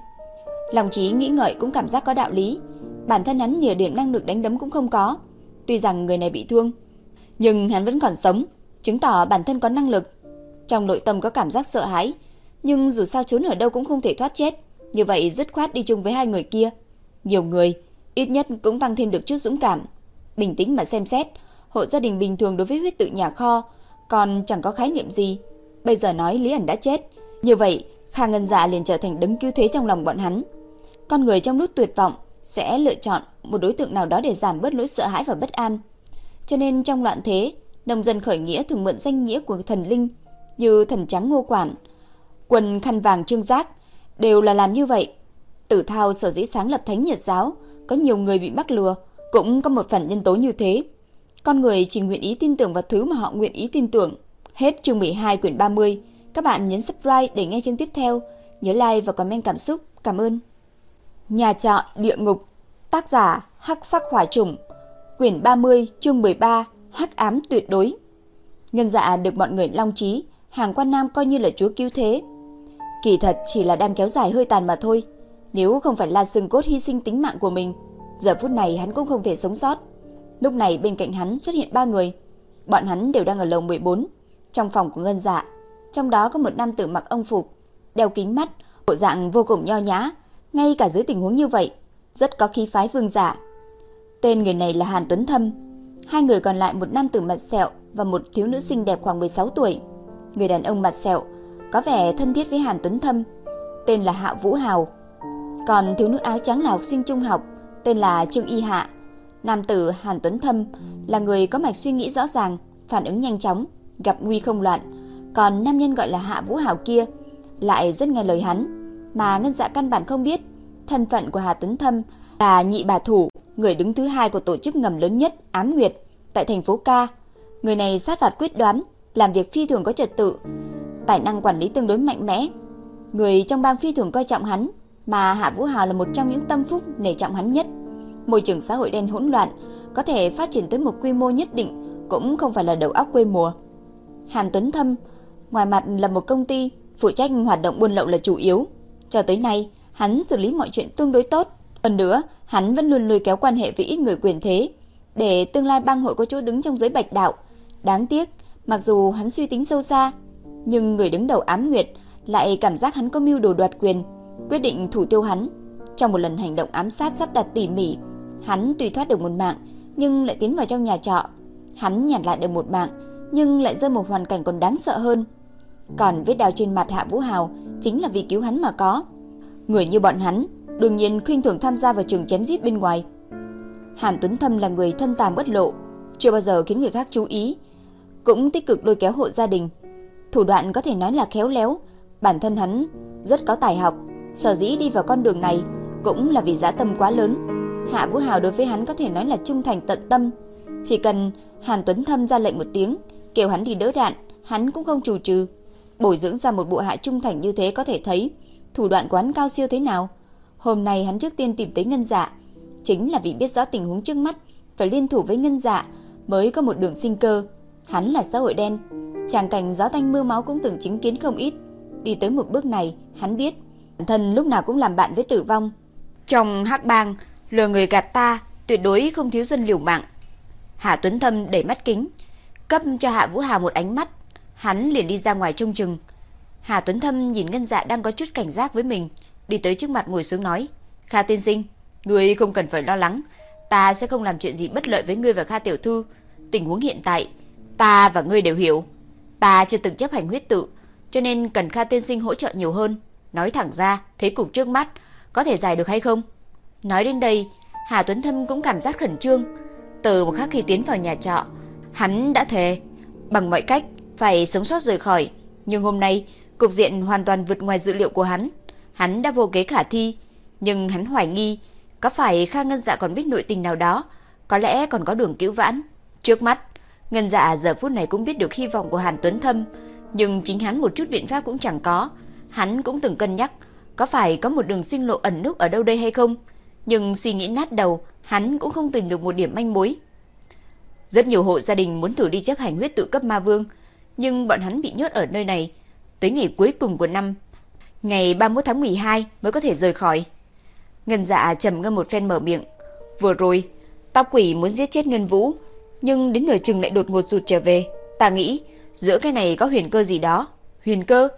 [SPEAKER 1] Lòng trí nghĩ ngợi cũng cảm giác có đạo lý, bản thân hắn nhiều điểm năng lực đánh đấm cũng không có. Tuy rằng người này bị thương, nhưng hắn vẫn còn sống, chứng tỏ bản thân có năng lực. Trong nội tâm có cảm giác sợ hãi, nhưng dù sao trốn ở đâu cũng không thể thoát chết, như vậy dứt khoát đi chung với hai người kia. Nhiều người, ít nhất cũng tăng thêm được chút dũng cảm. Bình tĩnh mà xem xét, hộ gia đình bình thường đối với huyết tự nhà kho còn chẳng có khái niệm gì. Bây giờ nói Lý ẩn đã chết, như vậy Kha Ngân Dạ liền trở thành đấng cứu thế trong lòng bọn hắn. Con người trong lúc tuyệt vọng sẽ lựa chọn một đối tượng nào đó để giảm bớt nỗi sợ hãi và bất an. Cho nên trong loạn thế, nông dân khởi nghĩa thường mượn danh nghĩa của thần linh như thần trắng Ngô Quản, quần khăn vàng Trương Giác đều là làm như vậy. Tử Thao sở dĩ sáng lập Thánh Nhật giáo, có nhiều người bị mắc lừa, cũng có một phần nhân tố như thế. Con người chỉ nguyện ý tin tưởng vào thứ mà họ nguyện ý tin tưởng. Hết chương 12 quyển 30. Các bạn nhấn subscribe để nghe chương tiếp theo. Nhớ like và comment cảm xúc. Cảm ơn. Nhà trọ địa ngục Tác giả Hắc sắc hỏa trùng quyển 30, chương 13, Hắc ám tuyệt đối. Ngân Dạ được mọi người long trí, hàng quan nam coi như là chúa cứu thế. Kỳ thật chỉ là đang kéo dài hơi tàn mà thôi. Nếu không phải La Sừng Cốt hy sinh tính mạng của mình, giờ phút này hắn cũng không thể sống sót. Lúc này bên cạnh hắn xuất hiện ba người. Bọn hắn đều đang ở lầu 14, trong phòng của Ngân Dạ. Trong đó có một nam tử mặc ông phục, đeo kính mắt, bộ dạng vô cùng nho nhã, ngay cả dưới tình huống như vậy, rất có khí phái vương giả. Tên người này là Hàn Tuấn Thâm. Hai người còn lại một nam tử mặt sẹo và một thiếu nữ xinh đẹp khoảng 16 tuổi. Người đàn ông mặt sẹo có vẻ thân thiết với Hàn Tuấn Thâm, tên là Hạ Vũ Hào. Còn thiếu nữ áo trắng là học sinh trung học, tên là Trương Y Hạ. Nam tử Hàn Tuấn Thâm là người có mạch suy nghĩ rõ ràng, phản ứng nhanh chóng, gặp nguy không loạn. Còn nam nhân gọi là Hạ Vũ Hào kia lại rất nghe lời hắn, mà Ngân Dạ căn bản không biết thân phận của Hà Tuấn Thâm là nhị bà thủ, người đứng thứ hai của tổ chức ngầm lớn nhất Ám Nguyệt tại thành phố Ca. Người này sát phạt quyết đoán, làm việc phi thường có trật tự, tài năng quản lý tương đối mạnh mẽ. Người trong bang phi thường coi trọng hắn, mà Hạ Vũ Hào là một trong những tâm phúc nể trọng hắn nhất. Môi trường xã hội đen hỗn loạn, có thể phát triển tới một quy mô nhất định cũng không phải là đầu óc quê mùa. Hàn Tuấn Thâm, ngoài mặt là một công ty, phụ trách hoạt động buôn lậu là chủ yếu. Cho tới nay, hắn xử lý mọi chuyện tương đối tốt. Hơn nữa, hắn vẫn luôn lôi kéo quan hệ với ít người quyền thế, để tương lai bang hội có chỗ đứng trong giới bạch đạo. Đáng tiếc, mặc dù hắn suy tính sâu xa, nhưng người đứng đầu ám nguyệt lại cảm giác hắn có mưu đồ đoạt quyền, quyết định thủ tiêu hắn. Trong một lần hành động ám sát sắp đặt tỉ mỉ, hắn tùy thoát được một mạng, nhưng lại tiến vào trong nhà trọ. Hắn nhặt lại được một mạng, nhưng lại rơi một hoàn cảnh còn đáng sợ hơn. Còn vết đào trên mặt Hạ Vũ Hào chính là vì cứu hắn mà có. Người như bọn hắn đương nhiên khinh thường tham gia vào trường chém giết bên ngoài. Hàn Tuấn Thâm là người thân tàm bất lộ, chưa bao giờ khiến người khác chú ý, cũng tích cực lôi kéo hộ gia đình. Thủ đoạn có thể nói là khéo léo, bản thân hắn rất có tài học, sở dĩ đi vào con đường này cũng là vì giá tâm quá lớn. Hạ Vũ Hào đối với hắn có thể nói là trung thành tận tâm, chỉ cần Hàn Tuấn Thâm ra lệnh một tiếng, kêu hắn đi đỡ đạn, hắn cũng không chủ trừ. Bồi dưỡng ra một bộ hạ trung thành như thế có thể thấy thủ đoạn quán cao siêu thế nào. Hôm nay hắn trước tiên tìm tới Ngân Dạ, chính là vì biết rõ tình huống trước mắt, phải liên thủ với Ngân Dạ mới có một đường sinh cơ. Hắn là xã hội đen, tràng cảnh gió tanh mưa máu cũng từng chứng kiến không ít. Đi tới một bước này, hắn biết bản thân lúc nào cũng làm bạn với tử vong. Trong hắc bang, lừa người gạt ta, tuyệt đối không thiếu dân liều mạng. Hạ Tuấn Thâm đẩy mắt kính, cấp cho Hạ Vũ Hà một ánh mắt, hắn liền đi ra ngoài trông chừng. Hà Tuấn Thâm nhìn Ngân Dạ đang có chút cảnh giác với mình, đi tới trước mặt ngồi xuống nói: "Kha tiên sinh, người không cần phải lo lắng, ta sẽ không làm chuyện gì bất lợi với ngươi và Kha tiểu thư. Tình huống hiện tại, ta và ngươi đều hiểu. Ta chưa từng chấp hành huyết tự, cho nên cần Kha tiên sinh hỗ trợ nhiều hơn. Nói thẳng ra, thế cục trước mắt có thể giải được hay không?" Nói đến đây, Hà Tuấn Thâm cũng cảm giác khẩn trương. Từ một khắc khi tiến vào nhà trọ, hắn đã thề bằng mọi cách phải sống sót rời khỏi, nhưng hôm nay cục diện hoàn toàn vượt ngoài dự liệu của hắn. Hắn đã vô kế khả thi, nhưng hắn hoài nghi có phải Kha Ngân Dạ còn biết nội tình nào đó, có lẽ còn có đường cứu vãn. Trước mắt, Ngân Dạ giờ phút này cũng biết được hy vọng của Hàn Tuấn Thâm, nhưng chính hắn một chút biện pháp cũng chẳng có. Hắn cũng từng cân nhắc có phải có một đường sinh lộ ẩn núp ở đâu đây hay không, nhưng suy nghĩ nát đầu, hắn cũng không tìm được một điểm manh mối. Rất nhiều hộ gia đình muốn thử đi chấp hành huyết tự cấp ma vương, nhưng bọn hắn bị nhốt ở nơi này tới ngày cuối cùng của năm, ngày 31 tháng 12 mới có thể rời khỏi. Ngân Dạ trầm ngâm một phen mở miệng, "Vừa rồi, tao quỷ muốn giết chết Ngân Vũ, nhưng đến nửa chừng lại đột ngột rụt trở về, ta nghĩ giữa cái này có huyền cơ gì đó." "Huyền cơ?"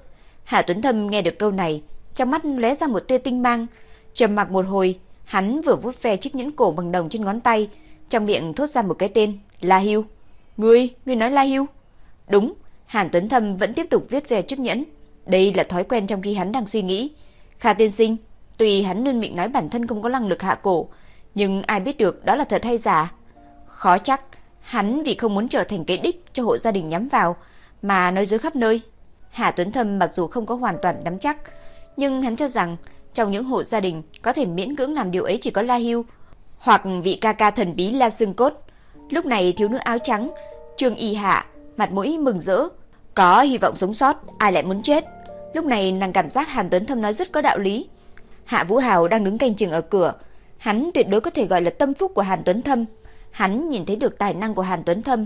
[SPEAKER 1] Hạ Tuấn Thâm nghe được câu này, trong mắt lóe ra một tia tinh mang, trầm mặc một hồi, hắn vừa vuốt ve chiếc nhẫn cổ bằng đồng trên ngón tay, trong miệng thốt ra một cái tên, La Hưu. "Ngươi, ngươi nói La Hưu?" "Đúng." Hàn Tuấn Thâm vẫn tiếp tục viết về chiếc nhẫn. Đây là thói quen trong khi hắn đang suy nghĩ. Kha tiên sinh, tuy hắn luôn miệng nói bản thân không có năng lực hạ cổ, nhưng ai biết được đó là thật hay giả. Khó chắc, hắn vì không muốn trở thành cái đích cho hộ gia đình nhắm vào, mà nói dối khắp nơi. Hà Tuấn Thâm mặc dù không có hoàn toàn nắm chắc, nhưng hắn cho rằng trong những hộ gia đình có thể miễn cưỡng làm điều ấy chỉ có La Hưu, hoặc vị ca ca thần bí La Sương Cốt. Lúc này thiếu nữ áo trắng, Trương Y Hạ mặt mũi mừng rỡ. Có hy vọng sống sót, ai lại muốn chết. Lúc này nàng cảm giác Hàn Tuấn Thâm nói rất có đạo lý. Hạ Vũ Hào đang đứng canh chừng ở cửa. Hắn tuyệt đối có thể gọi là tâm phúc của Hàn Tuấn Thâm. Hắn nhìn thấy được tài năng của Hàn Tuấn Thâm,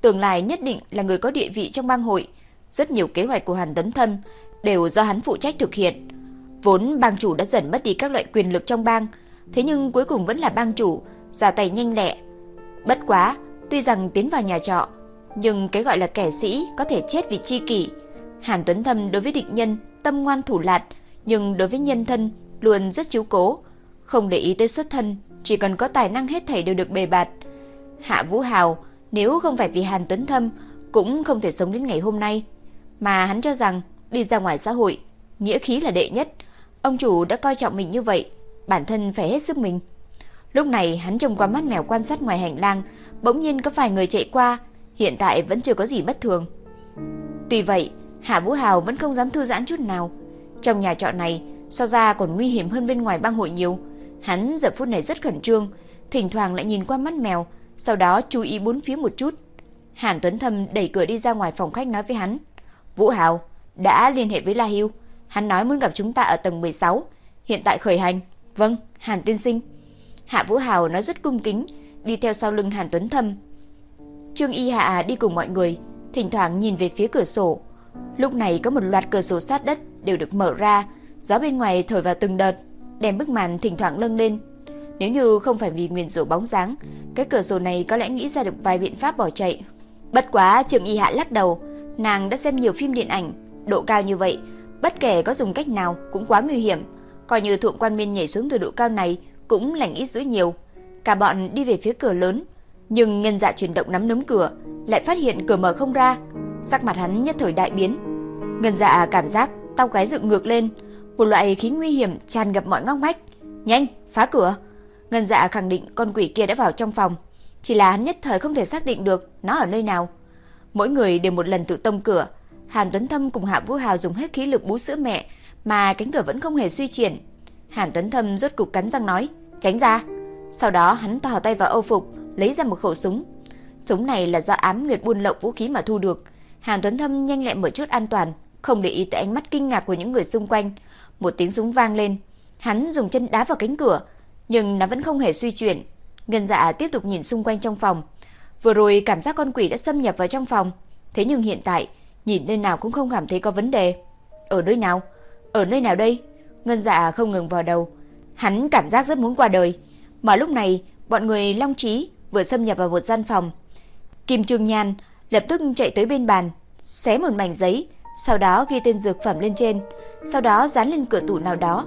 [SPEAKER 1] tương lai nhất định là người có địa vị trong bang hội. Rất nhiều kế hoạch của Hàn Tuấn Thâm đều do hắn phụ trách thực hiện. Vốn bang chủ đã dần mất đi các loại quyền lực trong bang, thế nhưng cuối cùng vẫn là bang chủ, ra tay nhanh lẹ. Bất quá, tuy rằng tiến vào nhà trọ, nhưng cái gọi là kẻ sĩ có thể chết vì chi kỷ. Hàn Tuấn Thâm đối với địch nhân tâm ngoan thủ lạt, nhưng đối với nhân thân luôn rất chiếu cố, không để ý tới xuất thân, chỉ cần có tài năng hết thảy đều được bề bạt. Hạ Vũ Hào nếu không phải vì Hàn Tuấn Thâm cũng không thể sống đến ngày hôm nay, mà hắn cho rằng đi ra ngoài xã hội, nghĩa khí là đệ nhất, ông chủ đã coi trọng mình như vậy, bản thân phải hết sức mình. Lúc này hắn trông qua mắt mèo quan sát ngoài hành lang, bỗng nhiên có vài người chạy qua, hiện tại vẫn chưa có gì bất thường. Tuy vậy, Hạ Vũ Hào vẫn không dám thư giãn chút nào. Trong nhà trọ này, so ra còn nguy hiểm hơn bên ngoài bang hội nhiều. Hắn giờ phút này rất khẩn trương, thỉnh thoảng lại nhìn qua mắt mèo, sau đó chú ý bốn phía một chút. Hàn Tuấn Thâm đẩy cửa đi ra ngoài phòng khách nói với hắn. Vũ Hào đã liên hệ với La Hiêu. Hắn nói muốn gặp chúng ta ở tầng 16. Hiện tại khởi hành. Vâng, Hàn tiên sinh. Hạ Vũ Hào nói rất cung kính, đi theo sau lưng Hàn Tuấn Thâm. Trương Y Hạ đi cùng mọi người, thỉnh thoảng nhìn về phía cửa sổ. Lúc này có một loạt cửa sổ sát đất đều được mở ra, gió bên ngoài thổi vào từng đợt, đèn bức màn thỉnh thoảng lâng lên. Nếu như không phải vì nguyền rủa bóng dáng, cái cửa sổ này có lẽ nghĩ ra được vài biện pháp bỏ chạy. Bất quá Trương Y Hạ lắc đầu, nàng đã xem nhiều phim điện ảnh, độ cao như vậy, bất kể có dùng cách nào cũng quá nguy hiểm. Coi như thượng quan miên nhảy xuống từ độ cao này cũng lành ít dữ nhiều. Cả bọn đi về phía cửa lớn, nhưng nhân dạ chuyển động nắm nấm cửa, lại phát hiện cửa mở không ra. Sắc mặt hắn nhất thời đại biến. Ngân dạ cảm giác tao gái dựng ngược lên, một loại khí nguy hiểm tràn ngập mọi ngóc ngách. Nhanh, phá cửa. Ngân dạ khẳng định con quỷ kia đã vào trong phòng, chỉ là hắn nhất thời không thể xác định được nó ở nơi nào. Mỗi người đều một lần tự tông cửa, Hàn Tuấn Thâm cùng Hạ Vũ Hào dùng hết khí lực bú sữa mẹ mà cánh cửa vẫn không hề suy chuyển. Hàn Tuấn Thâm rốt cục cắn răng nói, tránh ra. Sau đó hắn thò tay vào âu phục, lấy ra một khẩu súng. Súng này là do ám nguyệt buôn lậu vũ khí mà thu được. Hàn Tuấn Thâm nhanh lẹ mở chút an toàn, không để ý tới ánh mắt kinh ngạc của những người xung quanh. Một tiếng súng vang lên, hắn dùng chân đá vào cánh cửa, nhưng nó vẫn không hề suy chuyển. Ngân Dạ tiếp tục nhìn xung quanh trong phòng. Vừa rồi cảm giác con quỷ đã xâm nhập vào trong phòng, thế nhưng hiện tại nhìn nơi nào cũng không cảm thấy có vấn đề. Ở nơi nào? Ở nơi nào đây? Ngân Dạ không ngừng vào đầu. Hắn cảm giác rất muốn qua đời. Mà lúc này, bọn người Long Chí vừa xâm nhập vào một gian phòng. Kim Trương Nhan lập tức chạy tới bên bàn, xé một mảnh giấy, sau đó ghi tên dược phẩm lên trên, sau đó dán lên cửa tủ nào đó.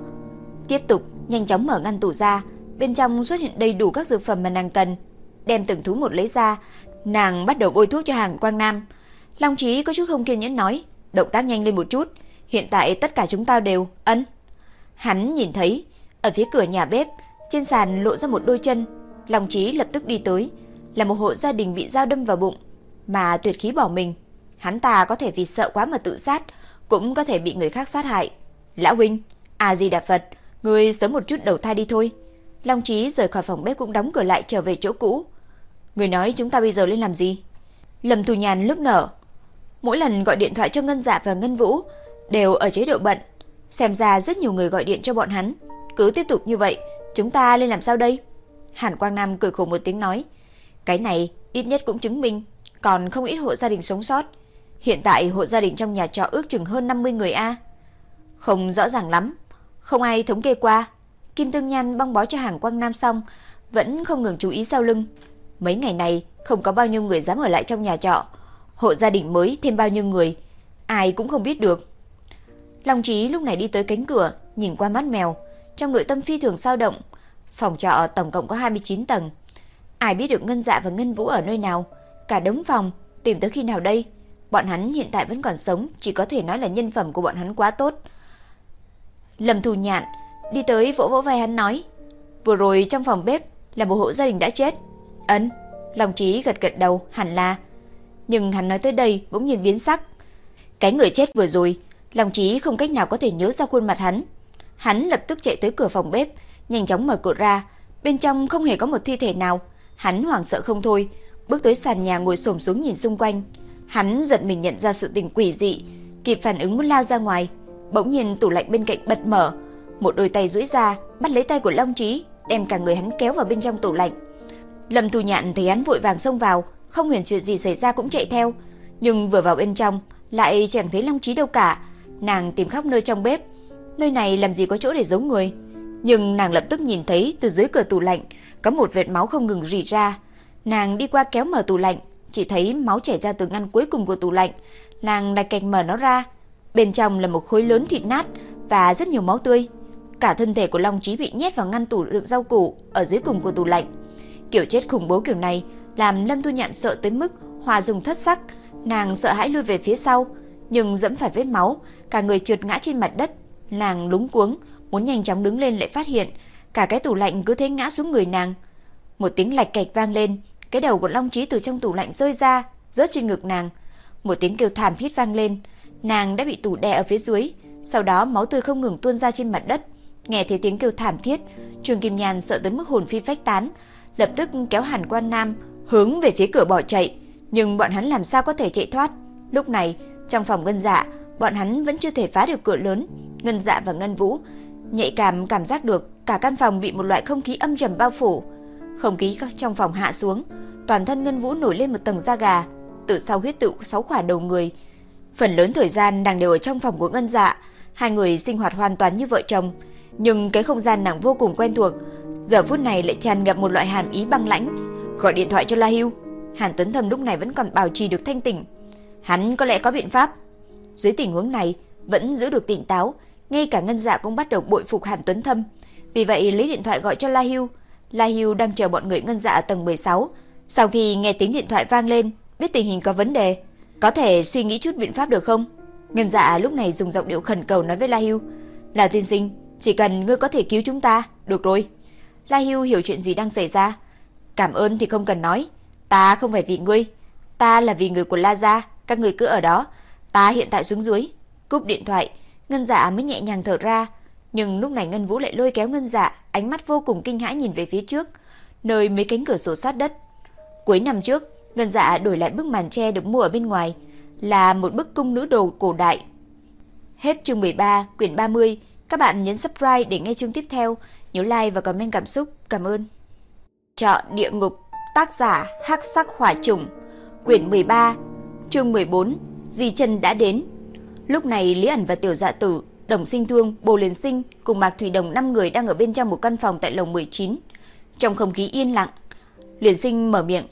[SPEAKER 1] Tiếp tục nhanh chóng mở ngăn tủ ra, bên trong xuất hiện đầy đủ các dược phẩm mà nàng cần. Đem từng thứ một lấy ra, nàng bắt đầu bôi thuốc cho hàng Quang Nam. Long Chí có chút không kiên nhẫn nói, động tác nhanh lên một chút, hiện tại tất cả chúng ta đều ấn. Hắn nhìn thấy, ở phía cửa nhà bếp, trên sàn lộ ra một đôi chân, Long Chí lập tức đi tới, là một hộ gia đình bị dao đâm vào bụng, mà tuyệt khí bỏ mình. Hắn ta có thể vì sợ quá mà tự sát, cũng có thể bị người khác sát hại. Lão huynh, à gì Đà Phật, người sớm một chút đầu thai đi thôi. Long Chí rời khỏi phòng bếp cũng đóng cửa lại trở về chỗ cũ. Người nói chúng ta bây giờ lên làm gì? Lâm Thù Nhàn lúc nở. Mỗi lần gọi điện thoại cho Ngân Dạ và Ngân Vũ đều ở chế độ bận. Xem ra rất nhiều người gọi điện cho bọn hắn. Cứ tiếp tục như vậy, chúng ta lên làm sao đây? Hàn Quang Nam cười khổ một tiếng nói. Cái này ít nhất cũng chứng minh còn không ít hộ gia đình sống sót. Hiện tại hộ gia đình trong nhà trọ ước chừng hơn 50 người a. Không rõ ràng lắm, không ai thống kê qua. Kim Tương Nhan băng bó cho Hàn Quang Nam xong, vẫn không ngừng chú ý sau lưng. Mấy ngày này không có bao nhiêu người dám ở lại trong nhà trọ. Hộ gia đình mới thêm bao nhiêu người, ai cũng không biết được. Long Chí lúc này đi tới cánh cửa, nhìn qua mắt mèo, trong nội tâm phi thường sao động. Phòng trọ tổng cộng có 29 tầng. Ai biết được Ngân Dạ và Ngân Vũ ở nơi nào? Cả đống phòng, tìm tới khi nào đây? Bọn hắn hiện tại vẫn còn sống, chỉ có thể nói là nhân phẩm của bọn hắn quá tốt. Lâm Thù Nhạn đi tới vỗ vỗ vai hắn nói, vừa rồi trong phòng bếp là một hộ gia đình đã chết. Ấn, Long Chí gật gật đầu, hẳn là. Nhưng hắn nói tới đây bỗng nhiên biến sắc. Cái người chết vừa rồi, Long Chí không cách nào có thể nhớ ra khuôn mặt hắn. Hắn lập tức chạy tới cửa phòng bếp, nhanh chóng mở cửa ra, bên trong không hề có một thi thể nào. Hắn hoảng sợ không thôi, bước tới sàn nhà ngồi xổm xuống nhìn xung quanh. Hắn giật mình nhận ra sự tình quỷ dị, kịp phản ứng muốn lao ra ngoài, bỗng nhiên tủ lạnh bên cạnh bật mở, một đôi tay duỗi ra, bắt lấy tay của Long Chí, đem cả người hắn kéo vào bên trong tủ lạnh. Lâm Thu Nhạn thấy hắn vội vàng xông vào, không huyền chuyện gì xảy ra cũng chạy theo, nhưng vừa vào bên trong lại chẳng thấy Long Chí đâu cả. Nàng tìm khắp nơi trong bếp, nơi này làm gì có chỗ để giấu người. Nhưng nàng lập tức nhìn thấy từ dưới cửa tủ lạnh có một vệt máu không ngừng rỉ ra. Nàng đi qua kéo mở tủ lạnh, chỉ thấy máu chảy ra từ ngăn cuối cùng của tủ lạnh. Nàng đạch cạnh mở nó ra, bên trong là một khối lớn thịt nát và rất nhiều máu tươi. Cả thân thể của Long Chí bị nhét vào ngăn tủ đựng rau củ ở dưới cùng của tủ lạnh. Kiểu chết khủng bố kiểu này làm Lâm thu Nhạn sợ tới mức hòa dùng thất sắc, nàng sợ hãi lui về phía sau, nhưng dẫm phải vết máu, cả người trượt ngã trên mặt đất, nàng lúng cuống, muốn nhanh chóng đứng lên lại phát hiện cả cái tủ lạnh cứ thế ngã xuống người nàng. Một tiếng lạch cạch vang lên, cái đầu của Long Chí từ trong tủ lạnh rơi ra, rớt trên ngực nàng. Một tiếng kêu thảm thiết vang lên, nàng đã bị tủ đè ở phía dưới, sau đó máu tươi không ngừng tuôn ra trên mặt đất. Nghe thấy tiếng kêu thảm thiết, Trường Kim Nhàn sợ tới mức hồn phi phách tán, lập tức kéo Hàn Quan Nam hướng về phía cửa bỏ chạy, nhưng bọn hắn làm sao có thể chạy thoát? Lúc này, trong phòng Ngân Dạ, bọn hắn vẫn chưa thể phá được cửa lớn. Ngân Dạ và Ngân Vũ nhạy cảm cảm giác được cả căn phòng bị một loại không khí âm trầm bao phủ. Không khí trong phòng hạ xuống, toàn thân Ngân Vũ nổi lên một tầng da gà, từ sau huyết tụ sáu khỏa đầu người. Phần lớn thời gian đang đều ở trong phòng của Ngân Dạ, hai người sinh hoạt hoàn toàn như vợ chồng, nhưng cái không gian nàng vô cùng quen thuộc, giờ phút này lại tràn ngập một loại hàn ý băng lãnh. Gọi điện thoại cho La Hưu. Hàn Tuấn Thâm lúc này vẫn còn bảo trì được thanh tỉnh. Hắn có lẽ có biện pháp. Dưới tình huống này, vẫn giữ được tỉnh táo, ngay cả ngân dạ cũng bắt đầu bội phục Hàn Tuấn Thâm. Vì vậy lấy điện thoại gọi cho La Hưu. La Hưu đang chờ bọn người ngân dạ ở tầng 16. Sau khi nghe tiếng điện thoại vang lên, biết tình hình có vấn đề, có thể suy nghĩ chút biện pháp được không? Ngân dạ lúc này dùng giọng điệu khẩn cầu nói với La Hưu. Là tiên sinh, chỉ cần ngươi có thể cứu chúng ta, được rồi. La Hưu hiểu chuyện gì đang xảy ra. Cảm ơn thì không cần nói, ta không phải vì ngươi, ta là vì người của La gia, các người cứ ở đó, ta hiện tại xuống dưới. Cúp điện thoại, Ngân Dạ mới nhẹ nhàng thở ra, nhưng lúc này Ngân Vũ lại lôi kéo Ngân Dạ, ánh mắt vô cùng kinh hãi nhìn về phía trước, nơi mấy cánh cửa sổ sát đất. Cuối năm trước, Ngân Dạ đổi lại bức màn che được mua ở bên ngoài, là một bức cung nữ đồ cổ đại. Hết chương 13, quyển 30, các bạn nhấn subscribe để nghe chương tiếp theo, nhớ like và comment cảm xúc. Cảm ơn. Chọn địa ngục, tác giả Hắc Sắc Hỏa Trùng, quyển 13, chương 14, Di Chân đã đến. Lúc này Lý ẩn và Tiểu Dạ Tử, Đồng Sinh Thương, Bồ Liên Sinh cùng Mạc Thủy Đồng năm người đang ở bên trong một căn phòng tại lầu 19. Trong không khí yên lặng, Liên Sinh mở miệng,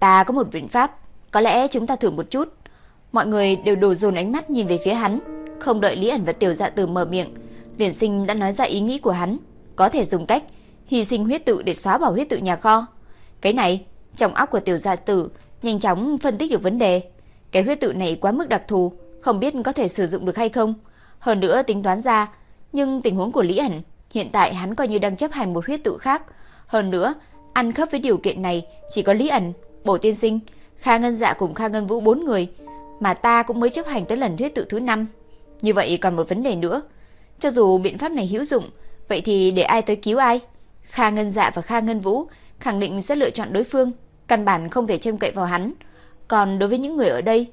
[SPEAKER 1] "Ta có một biện pháp, có lẽ chúng ta thử một chút." Mọi người đều đổ dồn ánh mắt nhìn về phía hắn, không đợi Lý ẩn và Tiểu Dạ Tử mở miệng, Liên Sinh đã nói ra ý nghĩ của hắn, có thể dùng cách hy sinh huyết tự để xóa bỏ huyết tự nhà kho. Cái này, trong óc của Tiểu Dạ Tử nhanh chóng phân tích được vấn đề. Cái huyết tự này quá mức đặc thù, không biết có thể sử dụng được hay không. Hơn nữa tính toán ra, nhưng tình huống của Lý ẩn, hiện tại hắn coi như đang chấp hành một huyết tự khác. Hơn nữa, ăn khớp với điều kiện này chỉ có Lý ẩn, Bổ Tiên Sinh, Kha Ngân Dạ cùng Kha Ngân Vũ bốn người, mà ta cũng mới chấp hành tới lần huyết tự thứ năm. Như vậy còn một vấn đề nữa, cho dù biện pháp này hữu dụng, vậy thì để ai tới cứu ai? Kha Ngân Dạ và Kha Ngân Vũ khẳng định sẽ lựa chọn đối phương, căn bản không thể trông cậy vào hắn. Còn đối với những người ở đây,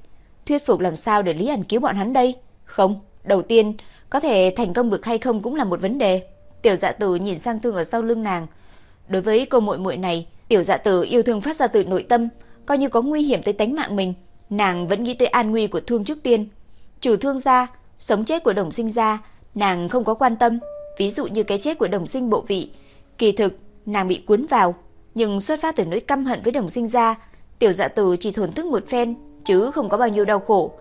[SPEAKER 1] thuyết phục làm sao để Lý Ảnh cứu bọn hắn đây? Không, đầu tiên, có thể thành công được hay không cũng là một vấn đề. Tiểu Dạ Tử nhìn sang Thương ở sau lưng nàng. Đối với cô muội muội này, Tiểu Dạ Tử yêu thương phát ra từ nội tâm, coi như có nguy hiểm tới tính mạng mình, nàng vẫn nghĩ tới an nguy của Thương trước tiên. Chủ Thương gia, sống chết của Đồng Sinh gia, nàng không có quan tâm, ví dụ như cái chết của Đồng Sinh bộ vị, kỳ thực nàng bị cuốn vào, nhưng xuất phát từ nỗi căm hận với Đồng Sinh gia, Tiểu Dạ Tử chỉ thổn thức một phen, chứ không có bao nhiêu đau khổ.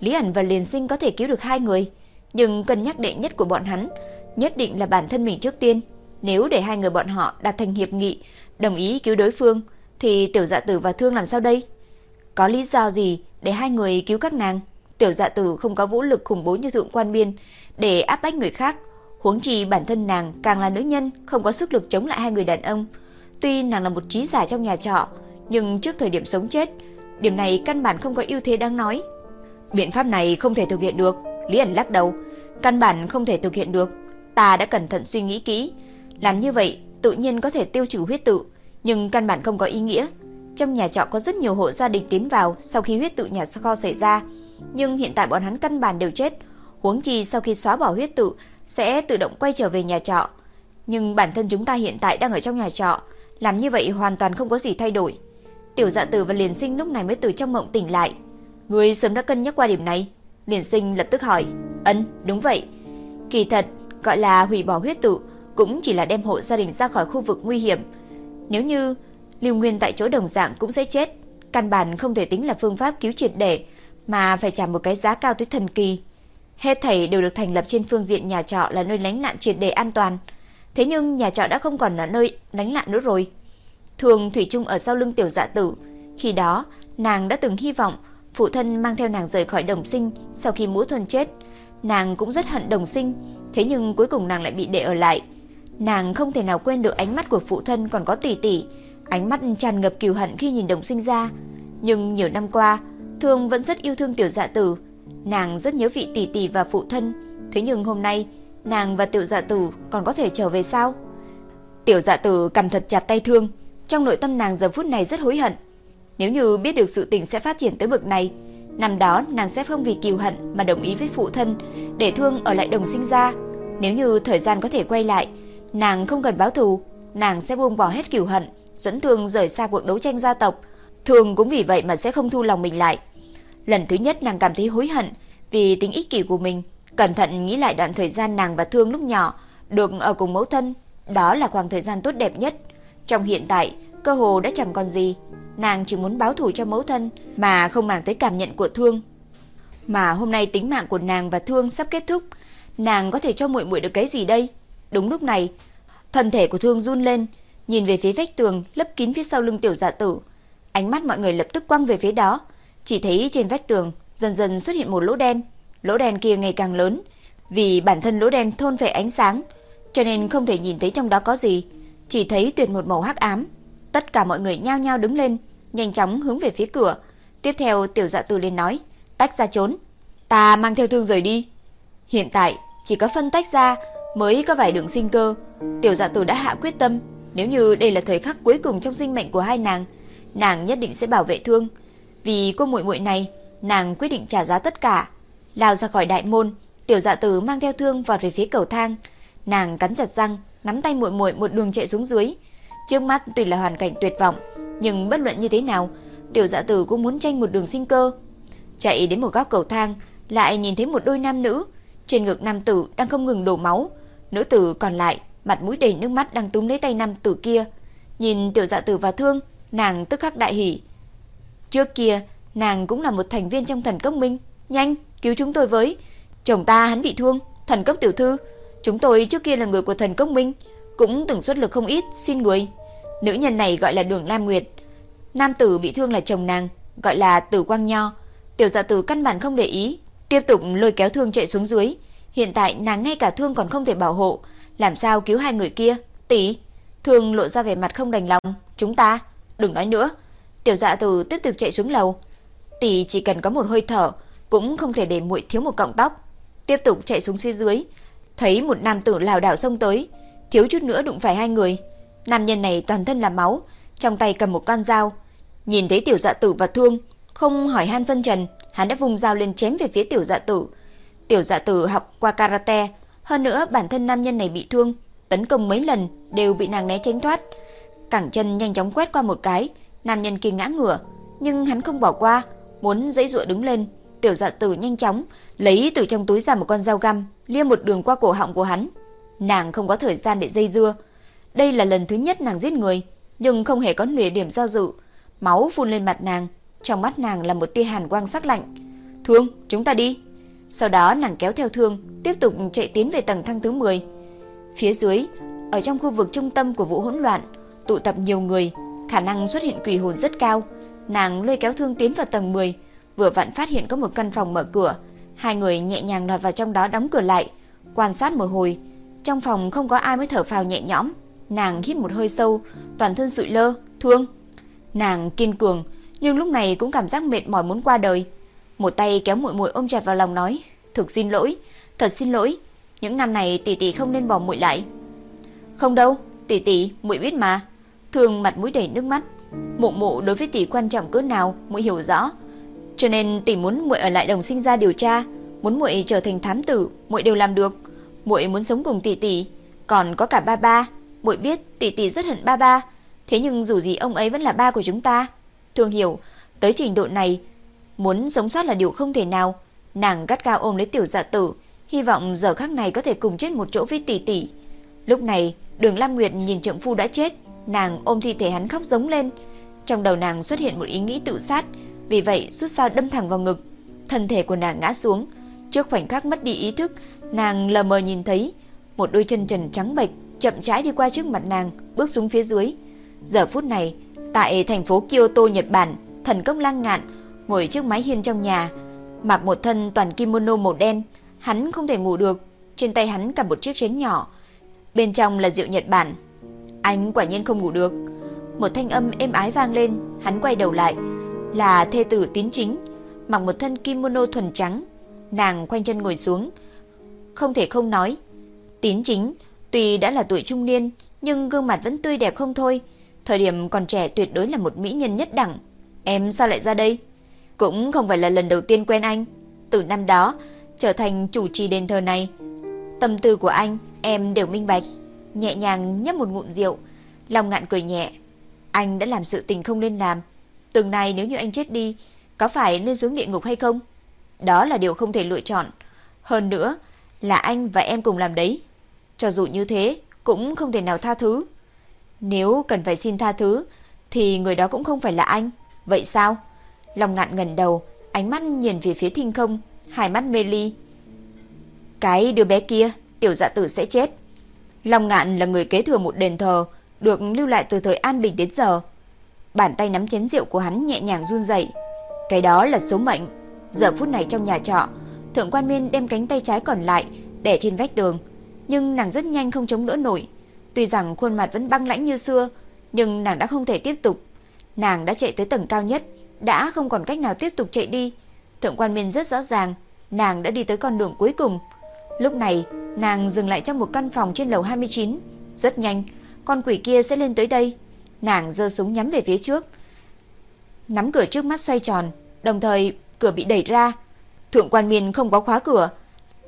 [SPEAKER 1] Lý ẩn và Liền Sinh có thể cứu được hai người, nhưng cân nhắc đệ nhất của bọn hắn nhất định là bản thân mình trước tiên. Nếu để hai người bọn họ đạt thành hiệp nghị, đồng ý cứu đối phương, thì Tiểu Dạ Tử và Thương làm sao đây? Có lý do gì để hai người cứu các nàng? Tiểu Dạ Tử không có vũ lực khủng bố như Thượng Quan Biên để áp bách người khác, huống chi bản thân nàng càng là nữ nhân, không có sức lực chống lại hai người đàn ông. Tuy nàng là một trí giả trong nhà trọ, nhưng trước thời điểm sống chết, điểm này căn bản không có ưu thế đáng nói. Biện pháp này không thể thực hiện được, Lý ẩn lắc đầu, căn bản không thể thực hiện được. Ta đã cẩn thận suy nghĩ kỹ, làm như vậy tự nhiên có thể tiêu trừ huyết tự, nhưng căn bản không có ý nghĩa. Trong nhà trọ có rất nhiều hộ gia đình tiến vào sau khi huyết tự nhà kho xảy ra, nhưng hiện tại bọn hắn căn bản đều chết, huống chi sau khi xóa bỏ huyết tự sẽ tự động quay trở về nhà trọ. Nhưng bản thân chúng ta hiện tại đang ở trong nhà trọ, làm như vậy hoàn toàn không có gì thay đổi. Tiểu Dạ Tử và Liền Sinh lúc này mới từ trong mộng tỉnh lại. Người sớm đã cân nhắc qua điểm này. Liền Sinh lập tức hỏi, "Ân, đúng vậy. Kỳ thật, gọi là hủy bỏ huyết tự cũng chỉ là đem hộ gia đình ra khỏi khu vực nguy hiểm. Nếu như Lưu Nguyên tại chỗ đồng dạng cũng sẽ chết, căn bản không thể tính là phương pháp cứu triệt để, mà phải trả một cái giá cao tới thần kỳ. Hết thảy đều được thành lập trên phương diện nhà trọ là nơi lánh nạn triệt để an toàn. Thế nhưng nhà trọ đã không còn là nơi lánh nạn nữa rồi. Thường Thủy chung ở sau lưng tiểu dạ tử, khi đó nàng đã từng hy vọng phụ thân mang theo nàng rời khỏi đồng sinh sau khi Mũ Thuần chết. Nàng cũng rất hận đồng sinh, thế nhưng cuối cùng nàng lại bị để ở lại. Nàng không thể nào quên được ánh mắt của phụ thân còn có tỷ tỷ, ánh mắt tràn ngập kiều hận khi nhìn đồng sinh ra. Nhưng nhiều năm qua, Thương vẫn rất yêu thương tiểu dạ tử, nàng rất nhớ vị tỷ tỷ và phụ thân, thế nhưng hôm nay, nàng và tiểu dạ tử còn có thể trở về sao? Tiểu dạ tử cầm thật chặt tay Thương, trong nội tâm nàng giờ phút này rất hối hận. Nếu như biết được sự tình sẽ phát triển tới bậc này, năm đó nàng sẽ không vì kiều hận mà đồng ý với phụ thân để Thương ở lại đồng sinh ra. Nếu như thời gian có thể quay lại, nàng không cần báo thù, nàng sẽ buông bỏ hết kiều hận, dẫn Thương rời xa cuộc đấu tranh gia tộc. Thương cũng vì vậy mà sẽ không thu lòng mình lại. Lần thứ nhất nàng cảm thấy hối hận vì tính ích kỷ của mình, cẩn thận nghĩ lại đoạn thời gian nàng và Thương lúc nhỏ được ở cùng mẫu thân, đó là khoảng thời gian tốt đẹp nhất. Trong hiện tại, cơ hồ đã chẳng còn gì, nàng chỉ muốn báo thù cho mẫu thân mà không màng tới cảm nhận của Thương. Mà hôm nay tính mạng của nàng và Thương sắp kết thúc, nàng có thể cho muội muội được cái gì đây? Đúng lúc này, thân thể của Thương run lên, nhìn về phía vách tường lấp kín phía sau lưng tiểu dạ tử. Ánh mắt mọi người lập tức quăng về phía đó, chỉ thấy trên vách tường dần dần xuất hiện một lỗ đen. Lỗ đen kia ngày càng lớn, vì bản thân lỗ đen thôn về ánh sáng, cho nên không thể nhìn thấy trong đó có gì, chỉ thấy tuyệt một màu hắc ám. Tất cả mọi người nhao nhao đứng lên, nhanh chóng hướng về phía cửa. Tiếp theo tiểu dạ tử lên nói, tách ra trốn, ta mang theo thương rời đi. Hiện tại chỉ có phân tách ra mới có vài đường sinh cơ. Tiểu dạ tử đã hạ quyết tâm, nếu như đây là thời khắc cuối cùng trong sinh mệnh của hai nàng, nàng nhất định sẽ bảo vệ thương. Vì cô muội muội này, nàng quyết định trả giá tất cả. Lao ra khỏi đại môn, tiểu dạ tử mang theo thương vọt về phía cầu thang. Nàng cắn chặt răng, nắm tay muội muội một đường chạy xuống dưới. Trước mắt tuy là hoàn cảnh tuyệt vọng, nhưng bất luận như thế nào, tiểu dạ tử cũng muốn tranh một đường sinh cơ. Chạy đến một góc cầu thang, lại nhìn thấy một đôi nam nữ, trên ngực nam tử đang không ngừng đổ máu, nữ tử còn lại mặt mũi đầy nước mắt đang túm lấy tay nam tử kia. Nhìn tiểu dạ tử và thương, nàng tức khắc đại hỉ. Trước kia, nàng cũng là một thành viên trong thần cốc minh. Nhanh, cứu chúng tôi với. Chồng ta hắn bị thương, thần cốc tiểu thư. Chúng tôi trước kia là người của thần cốc minh, cũng từng xuất lực không ít, xin người. Nữ nhân này gọi là Đường Lam Nguyệt. Nam tử bị thương là chồng nàng, gọi là Tử Quang Nho. Tiểu dạ tử căn bản không để ý, tiếp tục lôi kéo thương chạy xuống dưới. Hiện tại nàng ngay cả thương còn không thể bảo hộ, làm sao cứu hai người kia? Tỷ, thương lộ ra vẻ mặt không đành lòng. Chúng ta, đừng nói nữa. Tiểu dạ tử tiếp tục chạy xuống lầu. Tỷ chỉ cần có một hơi thở, cũng không thể để muội thiếu một cọng tóc. Tiếp tục chạy xuống phía dưới, thấy một nam tử lảo đảo xông tới, thiếu chút nữa đụng phải hai người. Nam nhân này toàn thân là máu, trong tay cầm một con dao. Nhìn thấy tiểu dạ tử và thương, không hỏi han phân trần, hắn đã vùng dao lên chém về phía tiểu dạ tử. Tiểu dạ tử học qua karate, hơn nữa bản thân nam nhân này bị thương, tấn công mấy lần đều bị nàng né tránh thoát. Cẳng chân nhanh chóng quét qua một cái, nam nhân kia ngã ngửa, nhưng hắn không bỏ qua, muốn dãy dụa đứng lên. Tiểu dạ tử nhanh chóng lấy từ trong túi ra một con dao găm, lia một đường qua cổ họng của hắn. Nàng không có thời gian để dây dưa. Đây là lần thứ nhất nàng giết người, nhưng không hề có nửa điểm do dự. Máu phun lên mặt nàng, trong mắt nàng là một tia hàn quang sắc lạnh. "Thương, chúng ta đi." Sau đó nàng kéo theo thương, tiếp tục chạy tiến về tầng thang thứ 10. Phía dưới, ở trong khu vực trung tâm của vụ hỗn loạn, tụ tập nhiều người, khả năng xuất hiện quỷ hồn rất cao. Nàng lôi kéo thương tiến vào tầng 10, vừa vặn phát hiện có một căn phòng mở cửa, hai người nhẹ nhàng lọt vào trong đó đóng cửa lại, quan sát một hồi, trong phòng không có ai mới thở phào nhẹ nhõm. Nàng hít một hơi sâu, toàn thân sụi lơ, thương. Nàng kiên cường, nhưng lúc này cũng cảm giác mệt mỏi muốn qua đời. Một tay kéo muội muội ôm chặt vào lòng nói, "Thực xin lỗi, thật xin lỗi, những năm này tỷ tỷ không nên bỏ muội lại." "Không đâu, tỷ tỷ, muội biết mà." Thường mặt mũi đầy nước mắt, Mụ mụ đối với tỷ quan trọng cỡ nào, muội hiểu rõ. Cho nên tỷ muốn muội ở lại đồng sinh ra điều tra, muốn muội trở thành thám tử, muội đều làm được. Muội muốn sống cùng tỷ tỷ, còn có cả ba ba, muội biết tỷ tỷ rất hận ba ba, Thế nhưng dù gì ông ấy vẫn là ba của chúng ta. Thương hiểu, tới trình độ này, muốn sống sót là điều không thể nào. Nàng gắt gao ôm lấy tiểu dạ tử, hy vọng giờ khắc này có thể cùng chết một chỗ với tỷ tỷ. Lúc này, đường Lam Nguyệt nhìn trượng phu đã chết, nàng ôm thi thể hắn khóc giống lên. Trong đầu nàng xuất hiện một ý nghĩ tự sát, vì vậy rút dao đâm thẳng vào ngực. Thân thể của nàng ngã xuống, trước khoảnh khắc mất đi ý thức, nàng lờ mờ nhìn thấy một đôi chân trần trắng bệch chậm rãi đi qua trước mặt nàng, bước xuống phía dưới. Giờ phút này, tại thành phố Kyoto, Nhật Bản, thần công lang ngạn ngồi trước mái hiên trong nhà, mặc một thân toàn kimono màu đen, hắn không thể ngủ được, trên tay hắn cầm một chiếc chén nhỏ, bên trong là rượu Nhật Bản. Anh quả nhiên không ngủ được. Một thanh âm êm ái vang lên, hắn quay đầu lại, là thê tử Tín Chính, mặc một thân kimono thuần trắng, nàng khoanh chân ngồi xuống, không thể không nói. Tín Chính tuy đã là tuổi trung niên, nhưng gương mặt vẫn tươi đẹp không thôi, thời điểm còn trẻ tuyệt đối là một mỹ nhân nhất đẳng. Em sao lại ra đây? Cũng không phải là lần đầu tiên quen anh. Từ năm đó, trở thành chủ trì đền thờ này. Tâm tư của anh, em đều minh bạch. Nhẹ nhàng nhấp một ngụm rượu, lòng ngạn cười nhẹ. Anh đã làm sự tình không nên làm. Từng này nếu như anh chết đi, có phải nên xuống địa ngục hay không? Đó là điều không thể lựa chọn. Hơn nữa, là anh và em cùng làm đấy. Cho dù như thế, cũng không thể nào tha thứ. Nếu cần phải xin tha thứ, thì người đó cũng không phải là anh. Vậy sao? Long ngạn ngần đầu, ánh mắt nhìn về phía thinh không, hai mắt mê ly. Cái đứa bé kia, tiểu dạ tử sẽ chết. Long ngạn là người kế thừa một đền thờ, được lưu lại từ thời An Bình đến giờ. Bàn tay nắm chén rượu của hắn nhẹ nhàng run rẩy. Cái đó là số mệnh. Giờ phút này trong nhà trọ, Thượng Quan Miên đem cánh tay trái còn lại để trên vách tường, nhưng nàng rất nhanh không chống đỡ nổi. Tuy rằng khuôn mặt vẫn băng lãnh như xưa, nhưng nàng đã không thể tiếp tục. Nàng đã chạy tới tầng cao nhất, đã không còn cách nào tiếp tục chạy đi. Thượng quan Miên rất rõ ràng, nàng đã đi tới con đường cuối cùng. Lúc này, nàng dừng lại trong một căn phòng trên lầu 29. Rất nhanh, con quỷ kia sẽ lên tới đây. Nàng giơ súng nhắm về phía trước. Nắm cửa trước mắt xoay tròn, đồng thời cửa bị đẩy ra. Thượng quan Miên không có khóa cửa,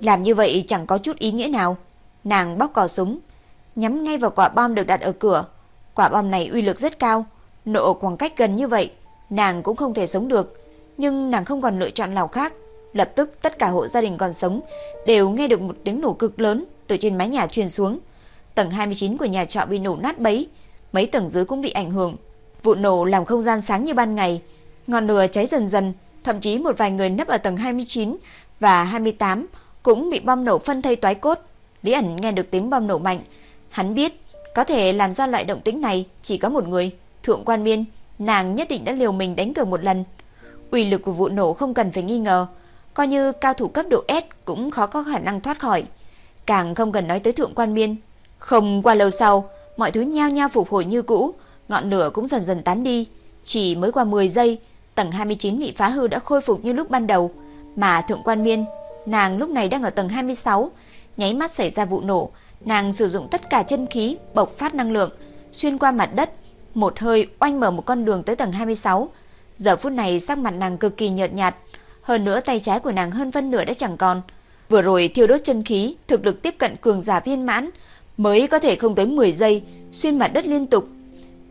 [SPEAKER 1] làm như vậy chẳng có chút ý nghĩa nào. Nàng bóc cò súng, nhắm ngay vào quả bom được đặt ở cửa. Quả bom này uy lực rất cao, nổ khoảng cách gần như vậy, nàng cũng không thể sống được, nhưng nàng không còn lựa chọn nào khác. Lập tức tất cả hộ gia đình còn sống đều nghe được một tiếng nổ cực lớn từ trên mái nhà truyền xuống. Tầng 29 của nhà trọ bị nổ nát bấy, mấy tầng dưới cũng bị ảnh hưởng. Vụ nổ làm không gian sáng như ban ngày, ngọn lửa cháy dần dần, thậm chí một vài người nấp ở tầng 29 và 28 cũng bị bom nổ phân thây toái cốt. Lý ẩn nghe được tiếng bom nổ mạnh, hắn biết có thể làm ra loại động tĩnh này chỉ có một người, Thượng Quan Miên, nàng nhất định đã liều mình đánh cược một lần. Uy lực của vụ nổ không cần phải nghi ngờ, coi như cao thủ cấp độ S cũng khó có khả năng thoát khỏi. Càng không cần nói tới Thượng Quan Miên. Không qua lâu sau, mọi thứ nhao nhao phục hồi như cũ, ngọn lửa cũng dần dần tán đi. Chỉ mới qua 10 giây, tầng 29 bị phá hư đã khôi phục như lúc ban đầu, mà Thượng Quan Miên, nàng lúc này đang ở tầng 26, nháy mắt xảy ra vụ nổ, nàng sử dụng tất cả chân khí bộc phát năng lượng xuyên qua mặt đất, một hơi oanh mở một con đường tới tầng 26. Giờ phút này sắc mặt nàng cực kỳ nhợt nhạt, hơn nữa tay trái của nàng hơn phân nửa đã chẳng còn. Vừa rồi thiêu đốt chân khí, thực lực tiếp cận cường giả viên mãn, mới có thể không tới 10 giây xuyên mặt đất liên tục.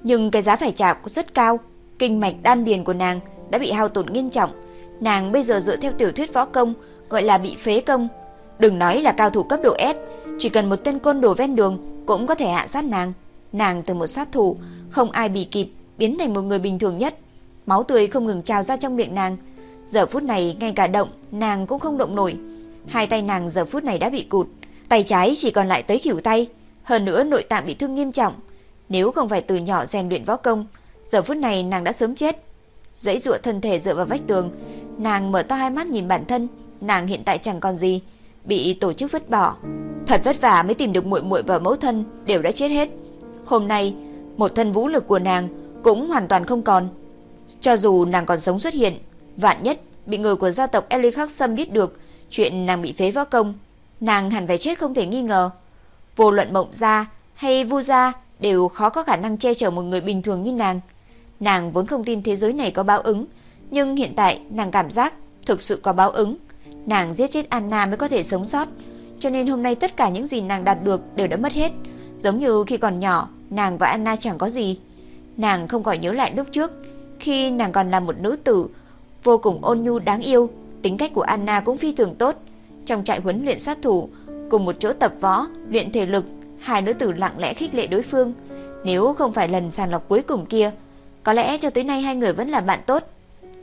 [SPEAKER 1] Nhưng cái giá phải trả cũng rất cao, kinh mạch đan điền của nàng đã bị hao tổn nghiêm trọng. Nàng bây giờ dựa theo tiểu thuyết võ công, gọi là bị phế công. Đừng nói là cao thủ cấp độ S, chỉ cần một tên côn đồ ven đường cũng có thể hạ sát nàng. Nàng từ một sát thủ, không ai bị kịp, biến thành một người bình thường nhất. Máu tươi không ngừng trào ra trong miệng nàng. Giờ phút này ngay cả động, nàng cũng không động nổi. Hai tay nàng giờ phút này đã bị cụt, tay trái chỉ còn lại tới khỉu tay, hơn nữa nội tạng bị thương nghiêm trọng. Nếu không phải từ nhỏ rèn luyện võ công, giờ phút này nàng đã sớm chết. Dãy dụa thân thể dựa vào vách tường, nàng mở to hai mắt nhìn bản thân, nàng hiện tại chẳng còn gì, bị tổ chức vứt bỏ. Thật vất vả mới tìm được muội muội và mẫu thân đều đã chết hết. Hôm nay, một thân vũ lực của nàng cũng hoàn toàn không còn. Cho dù nàng còn sống xuất hiện, vạn nhất bị người của gia tộc Eli Khắc Sâm biết được chuyện nàng bị phế võ công, nàng hẳn phải chết không thể nghi ngờ. Vô luận mộng ra hay vu ra đều khó có khả năng che chở một người bình thường như nàng. Nàng vốn không tin thế giới này có báo ứng, nhưng hiện tại nàng cảm giác thực sự có báo ứng. Nàng giết chết Anna mới có thể sống sót, cho nên hôm nay tất cả những gì nàng đạt được đều đã mất hết. Giống như khi còn nhỏ, nàng và Anna chẳng có gì. Nàng không khỏi nhớ lại lúc trước, khi nàng còn là một nữ tử, vô cùng ôn nhu đáng yêu, tính cách của Anna cũng phi thường tốt. Trong trại huấn luyện sát thủ, cùng một chỗ tập võ, luyện thể lực, hai nữ tử lặng lẽ khích lệ đối phương. Nếu không phải lần sàng lọc cuối cùng kia, có lẽ cho tới nay hai người vẫn là bạn tốt.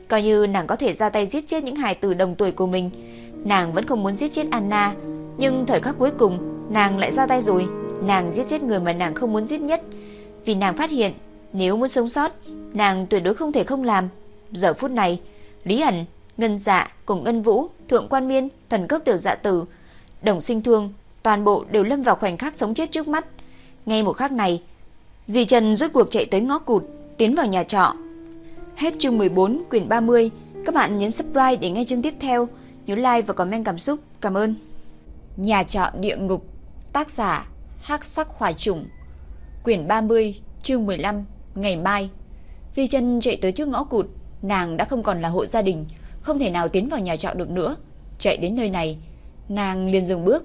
[SPEAKER 1] Coi như nàng có thể ra tay giết chết những hài tử đồng tuổi của mình, nàng vẫn không muốn giết chết Anna, nhưng thời khắc cuối cùng, nàng lại ra tay rồi. Nàng giết chết người mà nàng không muốn giết nhất, vì nàng phát hiện nếu muốn sống sót, nàng tuyệt đối không thể không làm. Giờ phút này, Lý ẩn, Ngân Dạ cùng Ngân Vũ, Thượng Quan Miên, Thần Cốc Tiểu Dạ Tử, Đồng Sinh Thương, toàn bộ đều lâm vào khoảnh khắc sống chết trước mắt. Ngay một khắc này, Di Trần rốt cuộc chạy tới ngõ cụt, tiến vào nhà trọ. Hết chương 14, quyển 30. Các bạn nhấn subscribe để nghe chương tiếp theo. Nhớ like và comment cảm xúc. Cảm ơn. Nhà trọ địa ngục, tác giả Hắc Sắc Hỏa Trùng, quyển 30, chương 15, ngày mai. Di chân chạy tới trước ngõ cụt, nàng đã không còn là hộ gia đình, không thể nào tiến vào nhà trọ được nữa. Chạy đến nơi này, nàng liền dừng bước.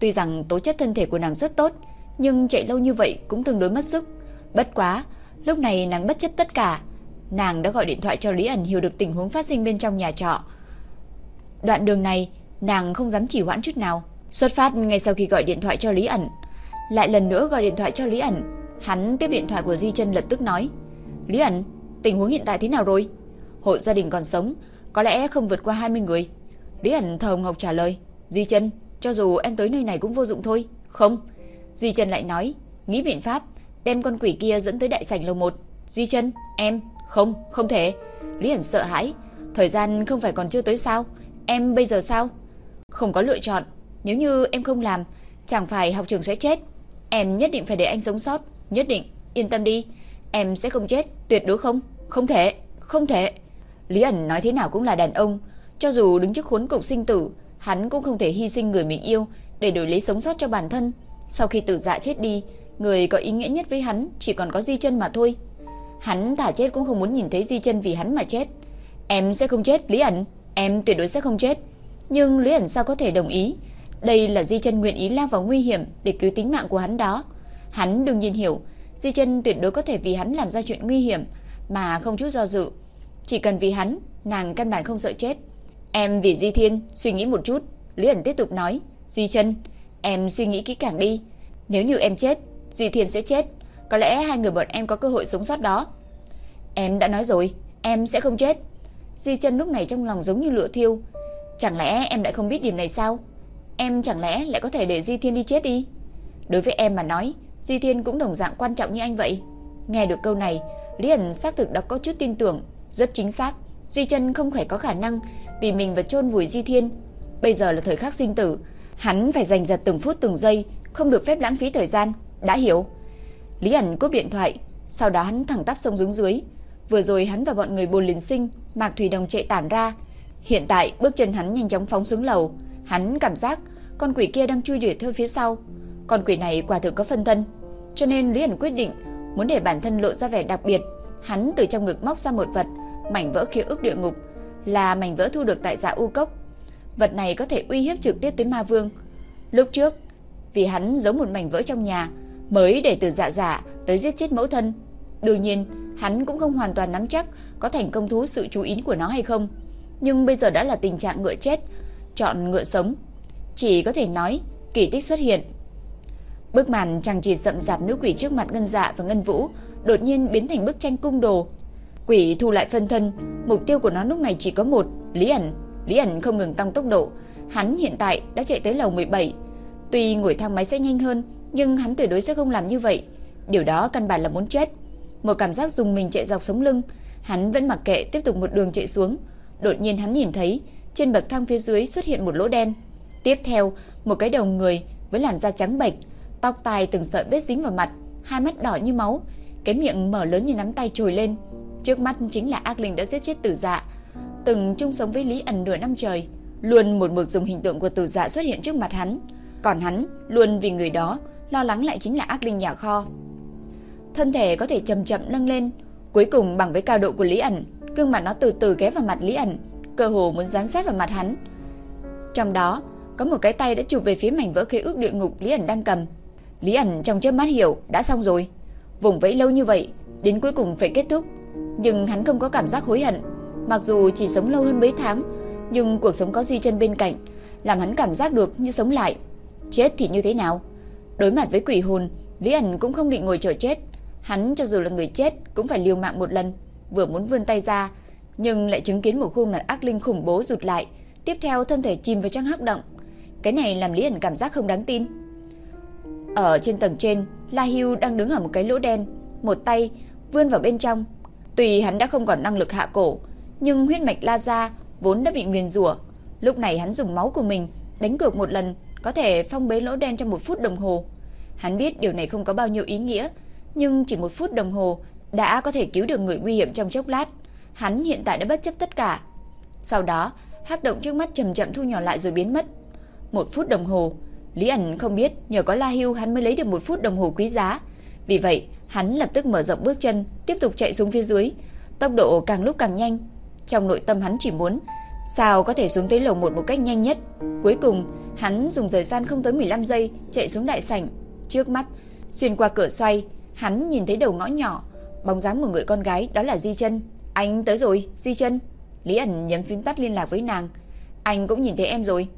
[SPEAKER 1] Tuy rằng tố chất thân thể của nàng rất tốt, nhưng chạy lâu như vậy cũng tương đối mất sức. Bất quá, lúc này nàng bất chấp tất cả, nàng đã gọi điện thoại cho Lý ẩn hiểu được tình huống phát sinh bên trong nhà trọ. Đoạn đường này, nàng không dám chỉ hoãn chút nào. Xuất phát ngay sau khi gọi điện thoại cho Lý ẩn, lại lần nữa gọi điện thoại cho Lý ẩn, hắn tiếp điện thoại của Di Chân lập tức nói: "Lý ẩn, tình huống hiện tại thế nào rồi?" Hộ gia đình còn sống, có lẽ không vượt qua 20 người. Lý ẩn thờ ngọc trả lời: "Di Trần, cho dù em tới nơi này cũng vô dụng thôi." "Không." Di Trần lại nói: "Nghĩ biện pháp, đem con quỷ kia dẫn tới đại sảnh lầu 1." "Di Trần, em, không, không thể." Lý ẩn sợ hãi, thời gian không phải còn chưa tới sao? Em bây giờ sao? Không có lựa chọn, nếu như em không làm, chẳng phải học trường sẽ chết. Em nhất định phải để anh sống sót, nhất định, yên tâm đi, em sẽ không chết, tuyệt đối không, không thể, không thể. Lý ẩn nói thế nào cũng là đàn ông, cho dù đứng trước khốn cục sinh tử, hắn cũng không thể hy sinh người mình yêu để đổi lấy sống sót cho bản thân. Sau khi tử dạ chết đi, người có ý nghĩa nhất với hắn chỉ còn có Di Chân mà thôi. Hắn thả chết cũng không muốn nhìn thấy Di Chân vì hắn mà chết. Em sẽ không chết, Lý ẩn, em tuyệt đối sẽ không chết. Nhưng Lý ẩn sao có thể đồng ý? Đây là Di Chân nguyện ý lao vào nguy hiểm để cứu tính mạng của hắn đó. Hắn đương nhiên hiểu, Di Chân tuyệt đối có thể vì hắn làm ra chuyện nguy hiểm mà không chút do dự. Chỉ cần vì hắn, nàng căn bản không sợ chết. Em vì Di Thiên suy nghĩ một chút, Lý ẩn tiếp tục nói, Di Chân, em suy nghĩ kỹ càng đi, nếu như em chết, Di Thiên sẽ chết, có lẽ hai người bọn em có cơ hội sống sót đó. Em đã nói rồi, em sẽ không chết. Di Chân lúc này trong lòng giống như lửa thiêu, chẳng lẽ em lại không biết điểm này sao? Em chẳng lẽ lại có thể để Di Thiên đi chết đi? Đối với em mà nói, Di Thiên cũng đồng dạng quan trọng như anh vậy. Nghe được câu này, Lý ẩn xác thực đã có chút tin tưởng, rất chính xác. Di chân không khỏe có khả năng vì mình và chôn vùi Di Thiên. Bây giờ là thời khắc sinh tử, hắn phải dành giật từng phút từng giây, không được phép lãng phí thời gian, đã hiểu. Lý ẩn cúp điện thoại, sau đó hắn thẳng tắp sông xuống dưới. Vừa rồi hắn và bọn người bồn liền sinh, Mạc Thủy Đồng chạy tản ra. Hiện tại bước chân hắn nhanh chóng phóng xuống lầu, Hắn cảm giác con quỷ kia đang chui đuổi theo phía sau. Con quỷ này quả thực có phân thân, cho nên Lý ẩn quyết định muốn để bản thân lộ ra vẻ đặc biệt. Hắn từ trong ngực móc ra một vật, mảnh vỡ ký ức địa ngục, là mảnh vỡ thu được tại dạ u cốc. Vật này có thể uy hiếp trực tiếp tới ma vương. Lúc trước, vì hắn giấu một mảnh vỡ trong nhà, mới để từ dạ dạ tới giết chết mẫu thân. Đương nhiên, hắn cũng không hoàn toàn nắm chắc có thành công thú sự chú ý của nó hay không. Nhưng bây giờ đã là tình trạng ngựa chết, chọn ngựa sống. Chỉ có thể nói, kỳ tích xuất hiện. Bức màn chẳng chỉ rậm rạp nữ quỷ trước mặt Ngân Dạ và Ngân Vũ, đột nhiên biến thành bức tranh cung đồ. Quỷ thu lại phân thân, mục tiêu của nó lúc này chỉ có một, Lý ẩn. Lý ẩn không ngừng tăng tốc độ, hắn hiện tại đã chạy tới lầu 17. Tuy ngồi thang máy sẽ nhanh hơn, nhưng hắn tuyệt đối sẽ không làm như vậy. Điều đó căn bản là muốn chết. Một cảm giác dùng mình chạy dọc sống lưng, hắn vẫn mặc kệ tiếp tục một đường chạy xuống. Đột nhiên hắn nhìn thấy trên bậc thang phía dưới xuất hiện một lỗ đen. Tiếp theo, một cái đầu người với làn da trắng bệch, tóc tai từng sợi bết dính vào mặt, hai mắt đỏ như máu, cái miệng mở lớn như nắm tay trồi lên. Trước mắt chính là ác linh đã giết chết Tử Dạ, từng chung sống với Lý ẩn nửa năm trời, luôn một mực dùng hình tượng của Tử Dạ xuất hiện trước mặt hắn, còn hắn luôn vì người đó lo lắng lại chính là ác linh nhà kho. Thân thể có thể chậm chậm nâng lên, cuối cùng bằng với cao độ của Lý ẩn, gương mặt nó từ từ ghé vào mặt Lý ẩn, cơ hồ muốn dán sát vào mặt hắn. Trong đó, có một cái tay đã chụp về phía mảnh vỡ khế ước địa ngục Lý ẩn đang cầm. Lý ẩn trong chớp mắt hiểu, đã xong rồi. Vùng vẫy lâu như vậy, đến cuối cùng phải kết thúc, nhưng hắn không có cảm giác hối hận. Mặc dù chỉ sống lâu hơn mấy tháng, nhưng cuộc sống có duy chân bên cạnh, làm hắn cảm giác được như sống lại. Chết thì như thế nào? Đối mặt với quỷ hồn, Lý ẩn cũng không định ngồi chờ chết. Hắn cho dù là người chết cũng phải liều mạng một lần, vừa muốn vươn tay ra, nhưng lại chứng kiến một khuôn mặt ác linh khủng bố rụt lại, tiếp theo thân thể chìm vào trong hắc động. Cái này làm Lý ẩn cảm giác không đáng tin. Ở trên tầng trên, La Hưu đang đứng ở một cái lỗ đen, một tay vươn vào bên trong. Tuy hắn đã không còn năng lực hạ cổ, nhưng huyết mạch La gia vốn đã bị nguyền rủa, lúc này hắn dùng máu của mình đánh cược một lần, có thể phong bế lỗ đen trong một phút đồng hồ. Hắn biết điều này không có bao nhiêu ý nghĩa, nhưng chỉ một phút đồng hồ đã có thể cứu được người nguy hiểm trong chốc lát. Hắn hiện tại đã bất chấp tất cả. Sau đó, hắc động trước mắt chậm chậm thu nhỏ lại rồi biến mất. Một phút đồng hồ, Lý ẩn không biết nhờ có La Hưu hắn mới lấy được một phút đồng hồ quý giá. Vì vậy, hắn lập tức mở rộng bước chân, tiếp tục chạy xuống phía dưới, tốc độ càng lúc càng nhanh. Trong nội tâm hắn chỉ muốn sao có thể xuống tới lầu một một cách nhanh nhất. Cuối cùng, hắn dùng thời gian không tới 15 giây chạy xuống đại sảnh. Trước mắt, xuyên qua cửa xoay, hắn nhìn thấy đầu ngõ nhỏ, bóng dáng một người con gái đó là Di Chân. Anh tới rồi, Di Chân. Lý ẩn nhấn phím tắt liên lạc với nàng. Anh cũng nhìn thấy em rồi.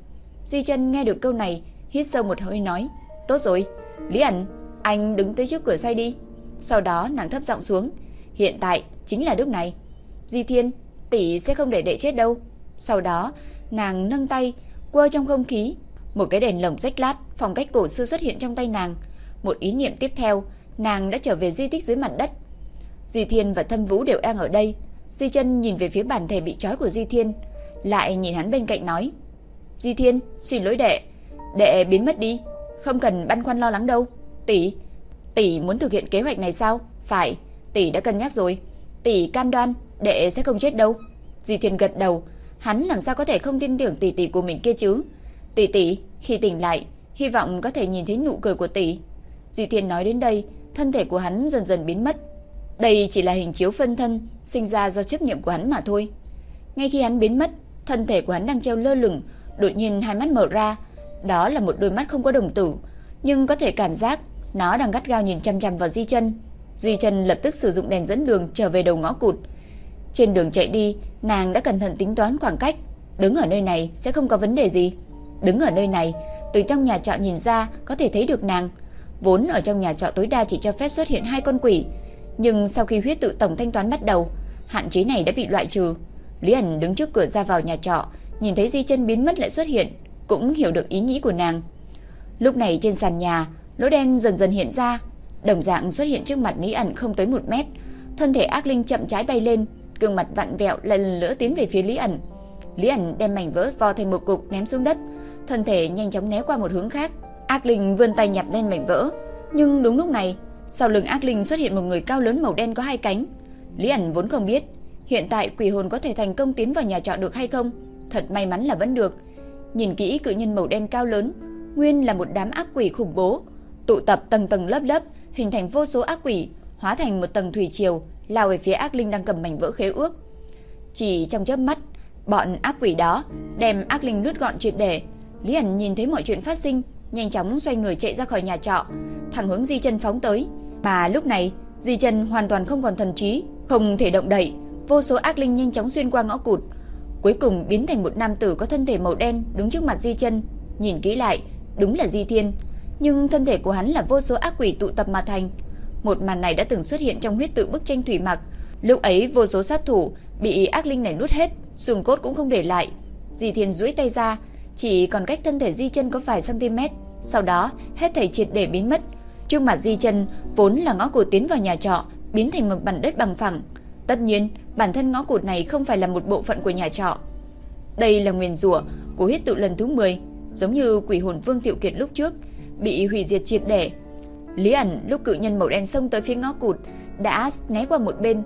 [SPEAKER 1] Di Chân nghe được câu này, hít sâu một hơi nói, tốt rồi. Lý ẩn, anh đứng tới trước cửa xoay đi. Sau đó nàng thấp giọng xuống, hiện tại chính là lúc này. Di Thiên, tỷ sẽ không để đệ chết đâu. Sau đó, nàng nâng tay, quơ trong không khí, một cái đèn lồng rách lát, phong cách cổ xưa xuất hiện trong tay nàng. Một ý niệm tiếp theo, nàng đã trở về di tích dưới mặt đất. Di Thiên và Thâm Vũ đều đang ở đây. Di Chân nhìn về phía bản thể bị trói của Di Thiên, lại nhìn hắn bên cạnh nói: "Di Thiên, xin lỗi đệ, đệ biến mất đi, không cần băn khoăn lo lắng đâu. Tỷ, tỷ muốn thực hiện kế hoạch này sao? Phải, tỷ đã cân nhắc rồi. Tỷ cam đoan đệ sẽ không chết đâu." Di Thiên gật đầu, hắn làm sao có thể không tin tưởng tỷ tỷ của mình kia chứ? Tỷ tỷ, khi tỉnh lại, hy vọng có thể nhìn thấy nụ cười của tỷ. Di Thiên nói đến đây, thân thể của hắn dần dần biến mất. Đây chỉ là hình chiếu phân thân sinh ra do chấp niệm của hắn mà thôi. Ngay khi hắn biến mất, thân thể của hắn đang treo lơ lửng, đột nhiên hai mắt mở ra, đó là một đôi mắt không có đồng tử, nhưng có thể cảm giác nó đang gắt gao nhìn chăm chăm vào Di Chân. Di Chân lập tức sử dụng đèn dẫn đường trở về đầu ngõ cụt. Trên đường chạy đi, nàng đã cẩn thận tính toán khoảng cách, đứng ở nơi này sẽ không có vấn đề gì. Đứng ở nơi này, từ trong nhà trọ nhìn ra có thể thấy được nàng. Vốn ở trong nhà trọ tối đa chỉ cho phép xuất hiện hai con quỷ, nhưng sau khi huyết tự tổng thanh toán bắt đầu, hạn chế này đã bị loại trừ. Lý ẩn đứng trước cửa ra vào nhà trọ, nhìn thấy Di chân biến mất lại xuất hiện, cũng hiểu được ý nghĩ của nàng. Lúc này trên sàn nhà, lỗ đen dần dần hiện ra, đồng dạng xuất hiện trước mặt Lý ẩn không tới một mét. Thân thể ác linh chậm trái bay lên, gương mặt vặn vẹo lần nữa tiến về phía Lý ẩn. Lý ẩn đem mảnh vỡ vo thành một cục ném xuống đất, thân thể nhanh chóng né qua một hướng khác. Ác linh vươn tay nhặt lên mảnh vỡ, nhưng đúng lúc này, sau lưng ác linh xuất hiện một người cao lớn màu đen có hai cánh. Lý ẩn vốn không biết, hiện tại quỷ hồn có thể thành công tiến vào nhà trọ được hay không. Thật may mắn là vẫn được. Nhìn kỹ cự nhân màu đen cao lớn, nguyên là một đám ác quỷ khủng bố, tụ tập tầng tầng lớp lớp, hình thành vô số ác quỷ, hóa thành một tầng thủy triều, lao về phía ác linh đang cầm mảnh vỡ khế ước. Chỉ trong chớp mắt, bọn ác quỷ đó đem ác linh lướt gọn triệt để. Lý ẩn nhìn thấy mọi chuyện phát sinh, nhanh chóng xoay người chạy ra khỏi nhà trọ, thẳng hướng Di Chân phóng tới. Mà lúc này, Di Chân hoàn toàn không còn thần trí, không thể động đậy, vô số ác linh nhanh chóng xuyên qua ngõ cụt, cuối cùng biến thành một nam tử có thân thể màu đen đứng trước mặt Di Chân, nhìn kỹ lại, đúng là Di Thiên, nhưng thân thể của hắn là vô số ác quỷ tụ tập mà thành. Một màn này đã từng xuất hiện trong huyết tự bức tranh thủy mặc, lúc ấy vô số sát thủ bị ác linh này nuốt hết, xương cốt cũng không để lại. Di Thiên duỗi tay ra, chỉ còn cách thân thể Di Chân có vài cm, sau đó hết thảy triệt để biến mất. Trước mặt Di Chân vốn là ngõ cụt tiến vào nhà trọ, biến thành một bản đất bằng phẳng. Tất nhiên, bản thân ngõ cụt này không phải là một bộ phận của nhà trọ. Đây là nguyên rủa của huyết tự lần thứ 10, giống như quỷ hồn Vương Thiệu Kiệt lúc trước, bị hủy diệt triệt để. Lý ẩn lúc cự nhân màu đen xông tới phía ngõ cụt đã né qua một bên,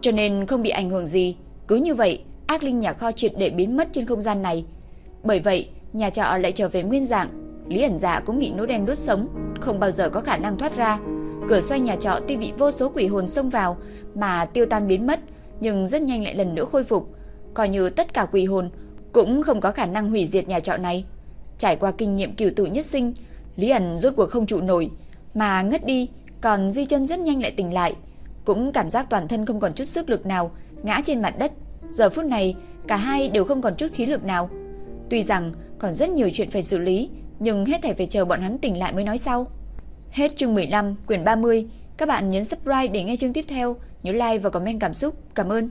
[SPEAKER 1] cho nên không bị ảnh hưởng gì. Cứ như vậy, ác linh nhà kho triệt để biến mất trên không gian này. Bởi vậy, nhà trọ lại trở về nguyên dạng. Lý ẩn dạ cũng bị nốt đen đốt sống, không bao giờ có khả năng thoát ra. Cửa xoay nhà trọ tuy bị vô số quỷ hồn xông vào mà tiêu tan biến mất, nhưng rất nhanh lại lần nữa khôi phục. Coi như tất cả quỷ hồn cũng không có khả năng hủy diệt nhà trọ này. Trải qua kinh nghiệm cửu tử nhất sinh, Lý ẩn rốt cuộc không trụ nổi, mà ngất đi, còn Di chân rất nhanh lại tỉnh lại. cũng cảm giác toàn thân không còn chút sức lực nào, ngã trên mặt đất. Giờ phút này, cả hai đều không còn chút khí lực nào. Tuy rằng còn rất nhiều chuyện phải xử lý, nhưng hết thảy phải chờ bọn hắn tỉnh lại mới nói sau. Hết chương 15, quyển 30. Các bạn nhấn subscribe để nghe chương tiếp theo, nhớ like và comment cảm xúc. Cảm ơn.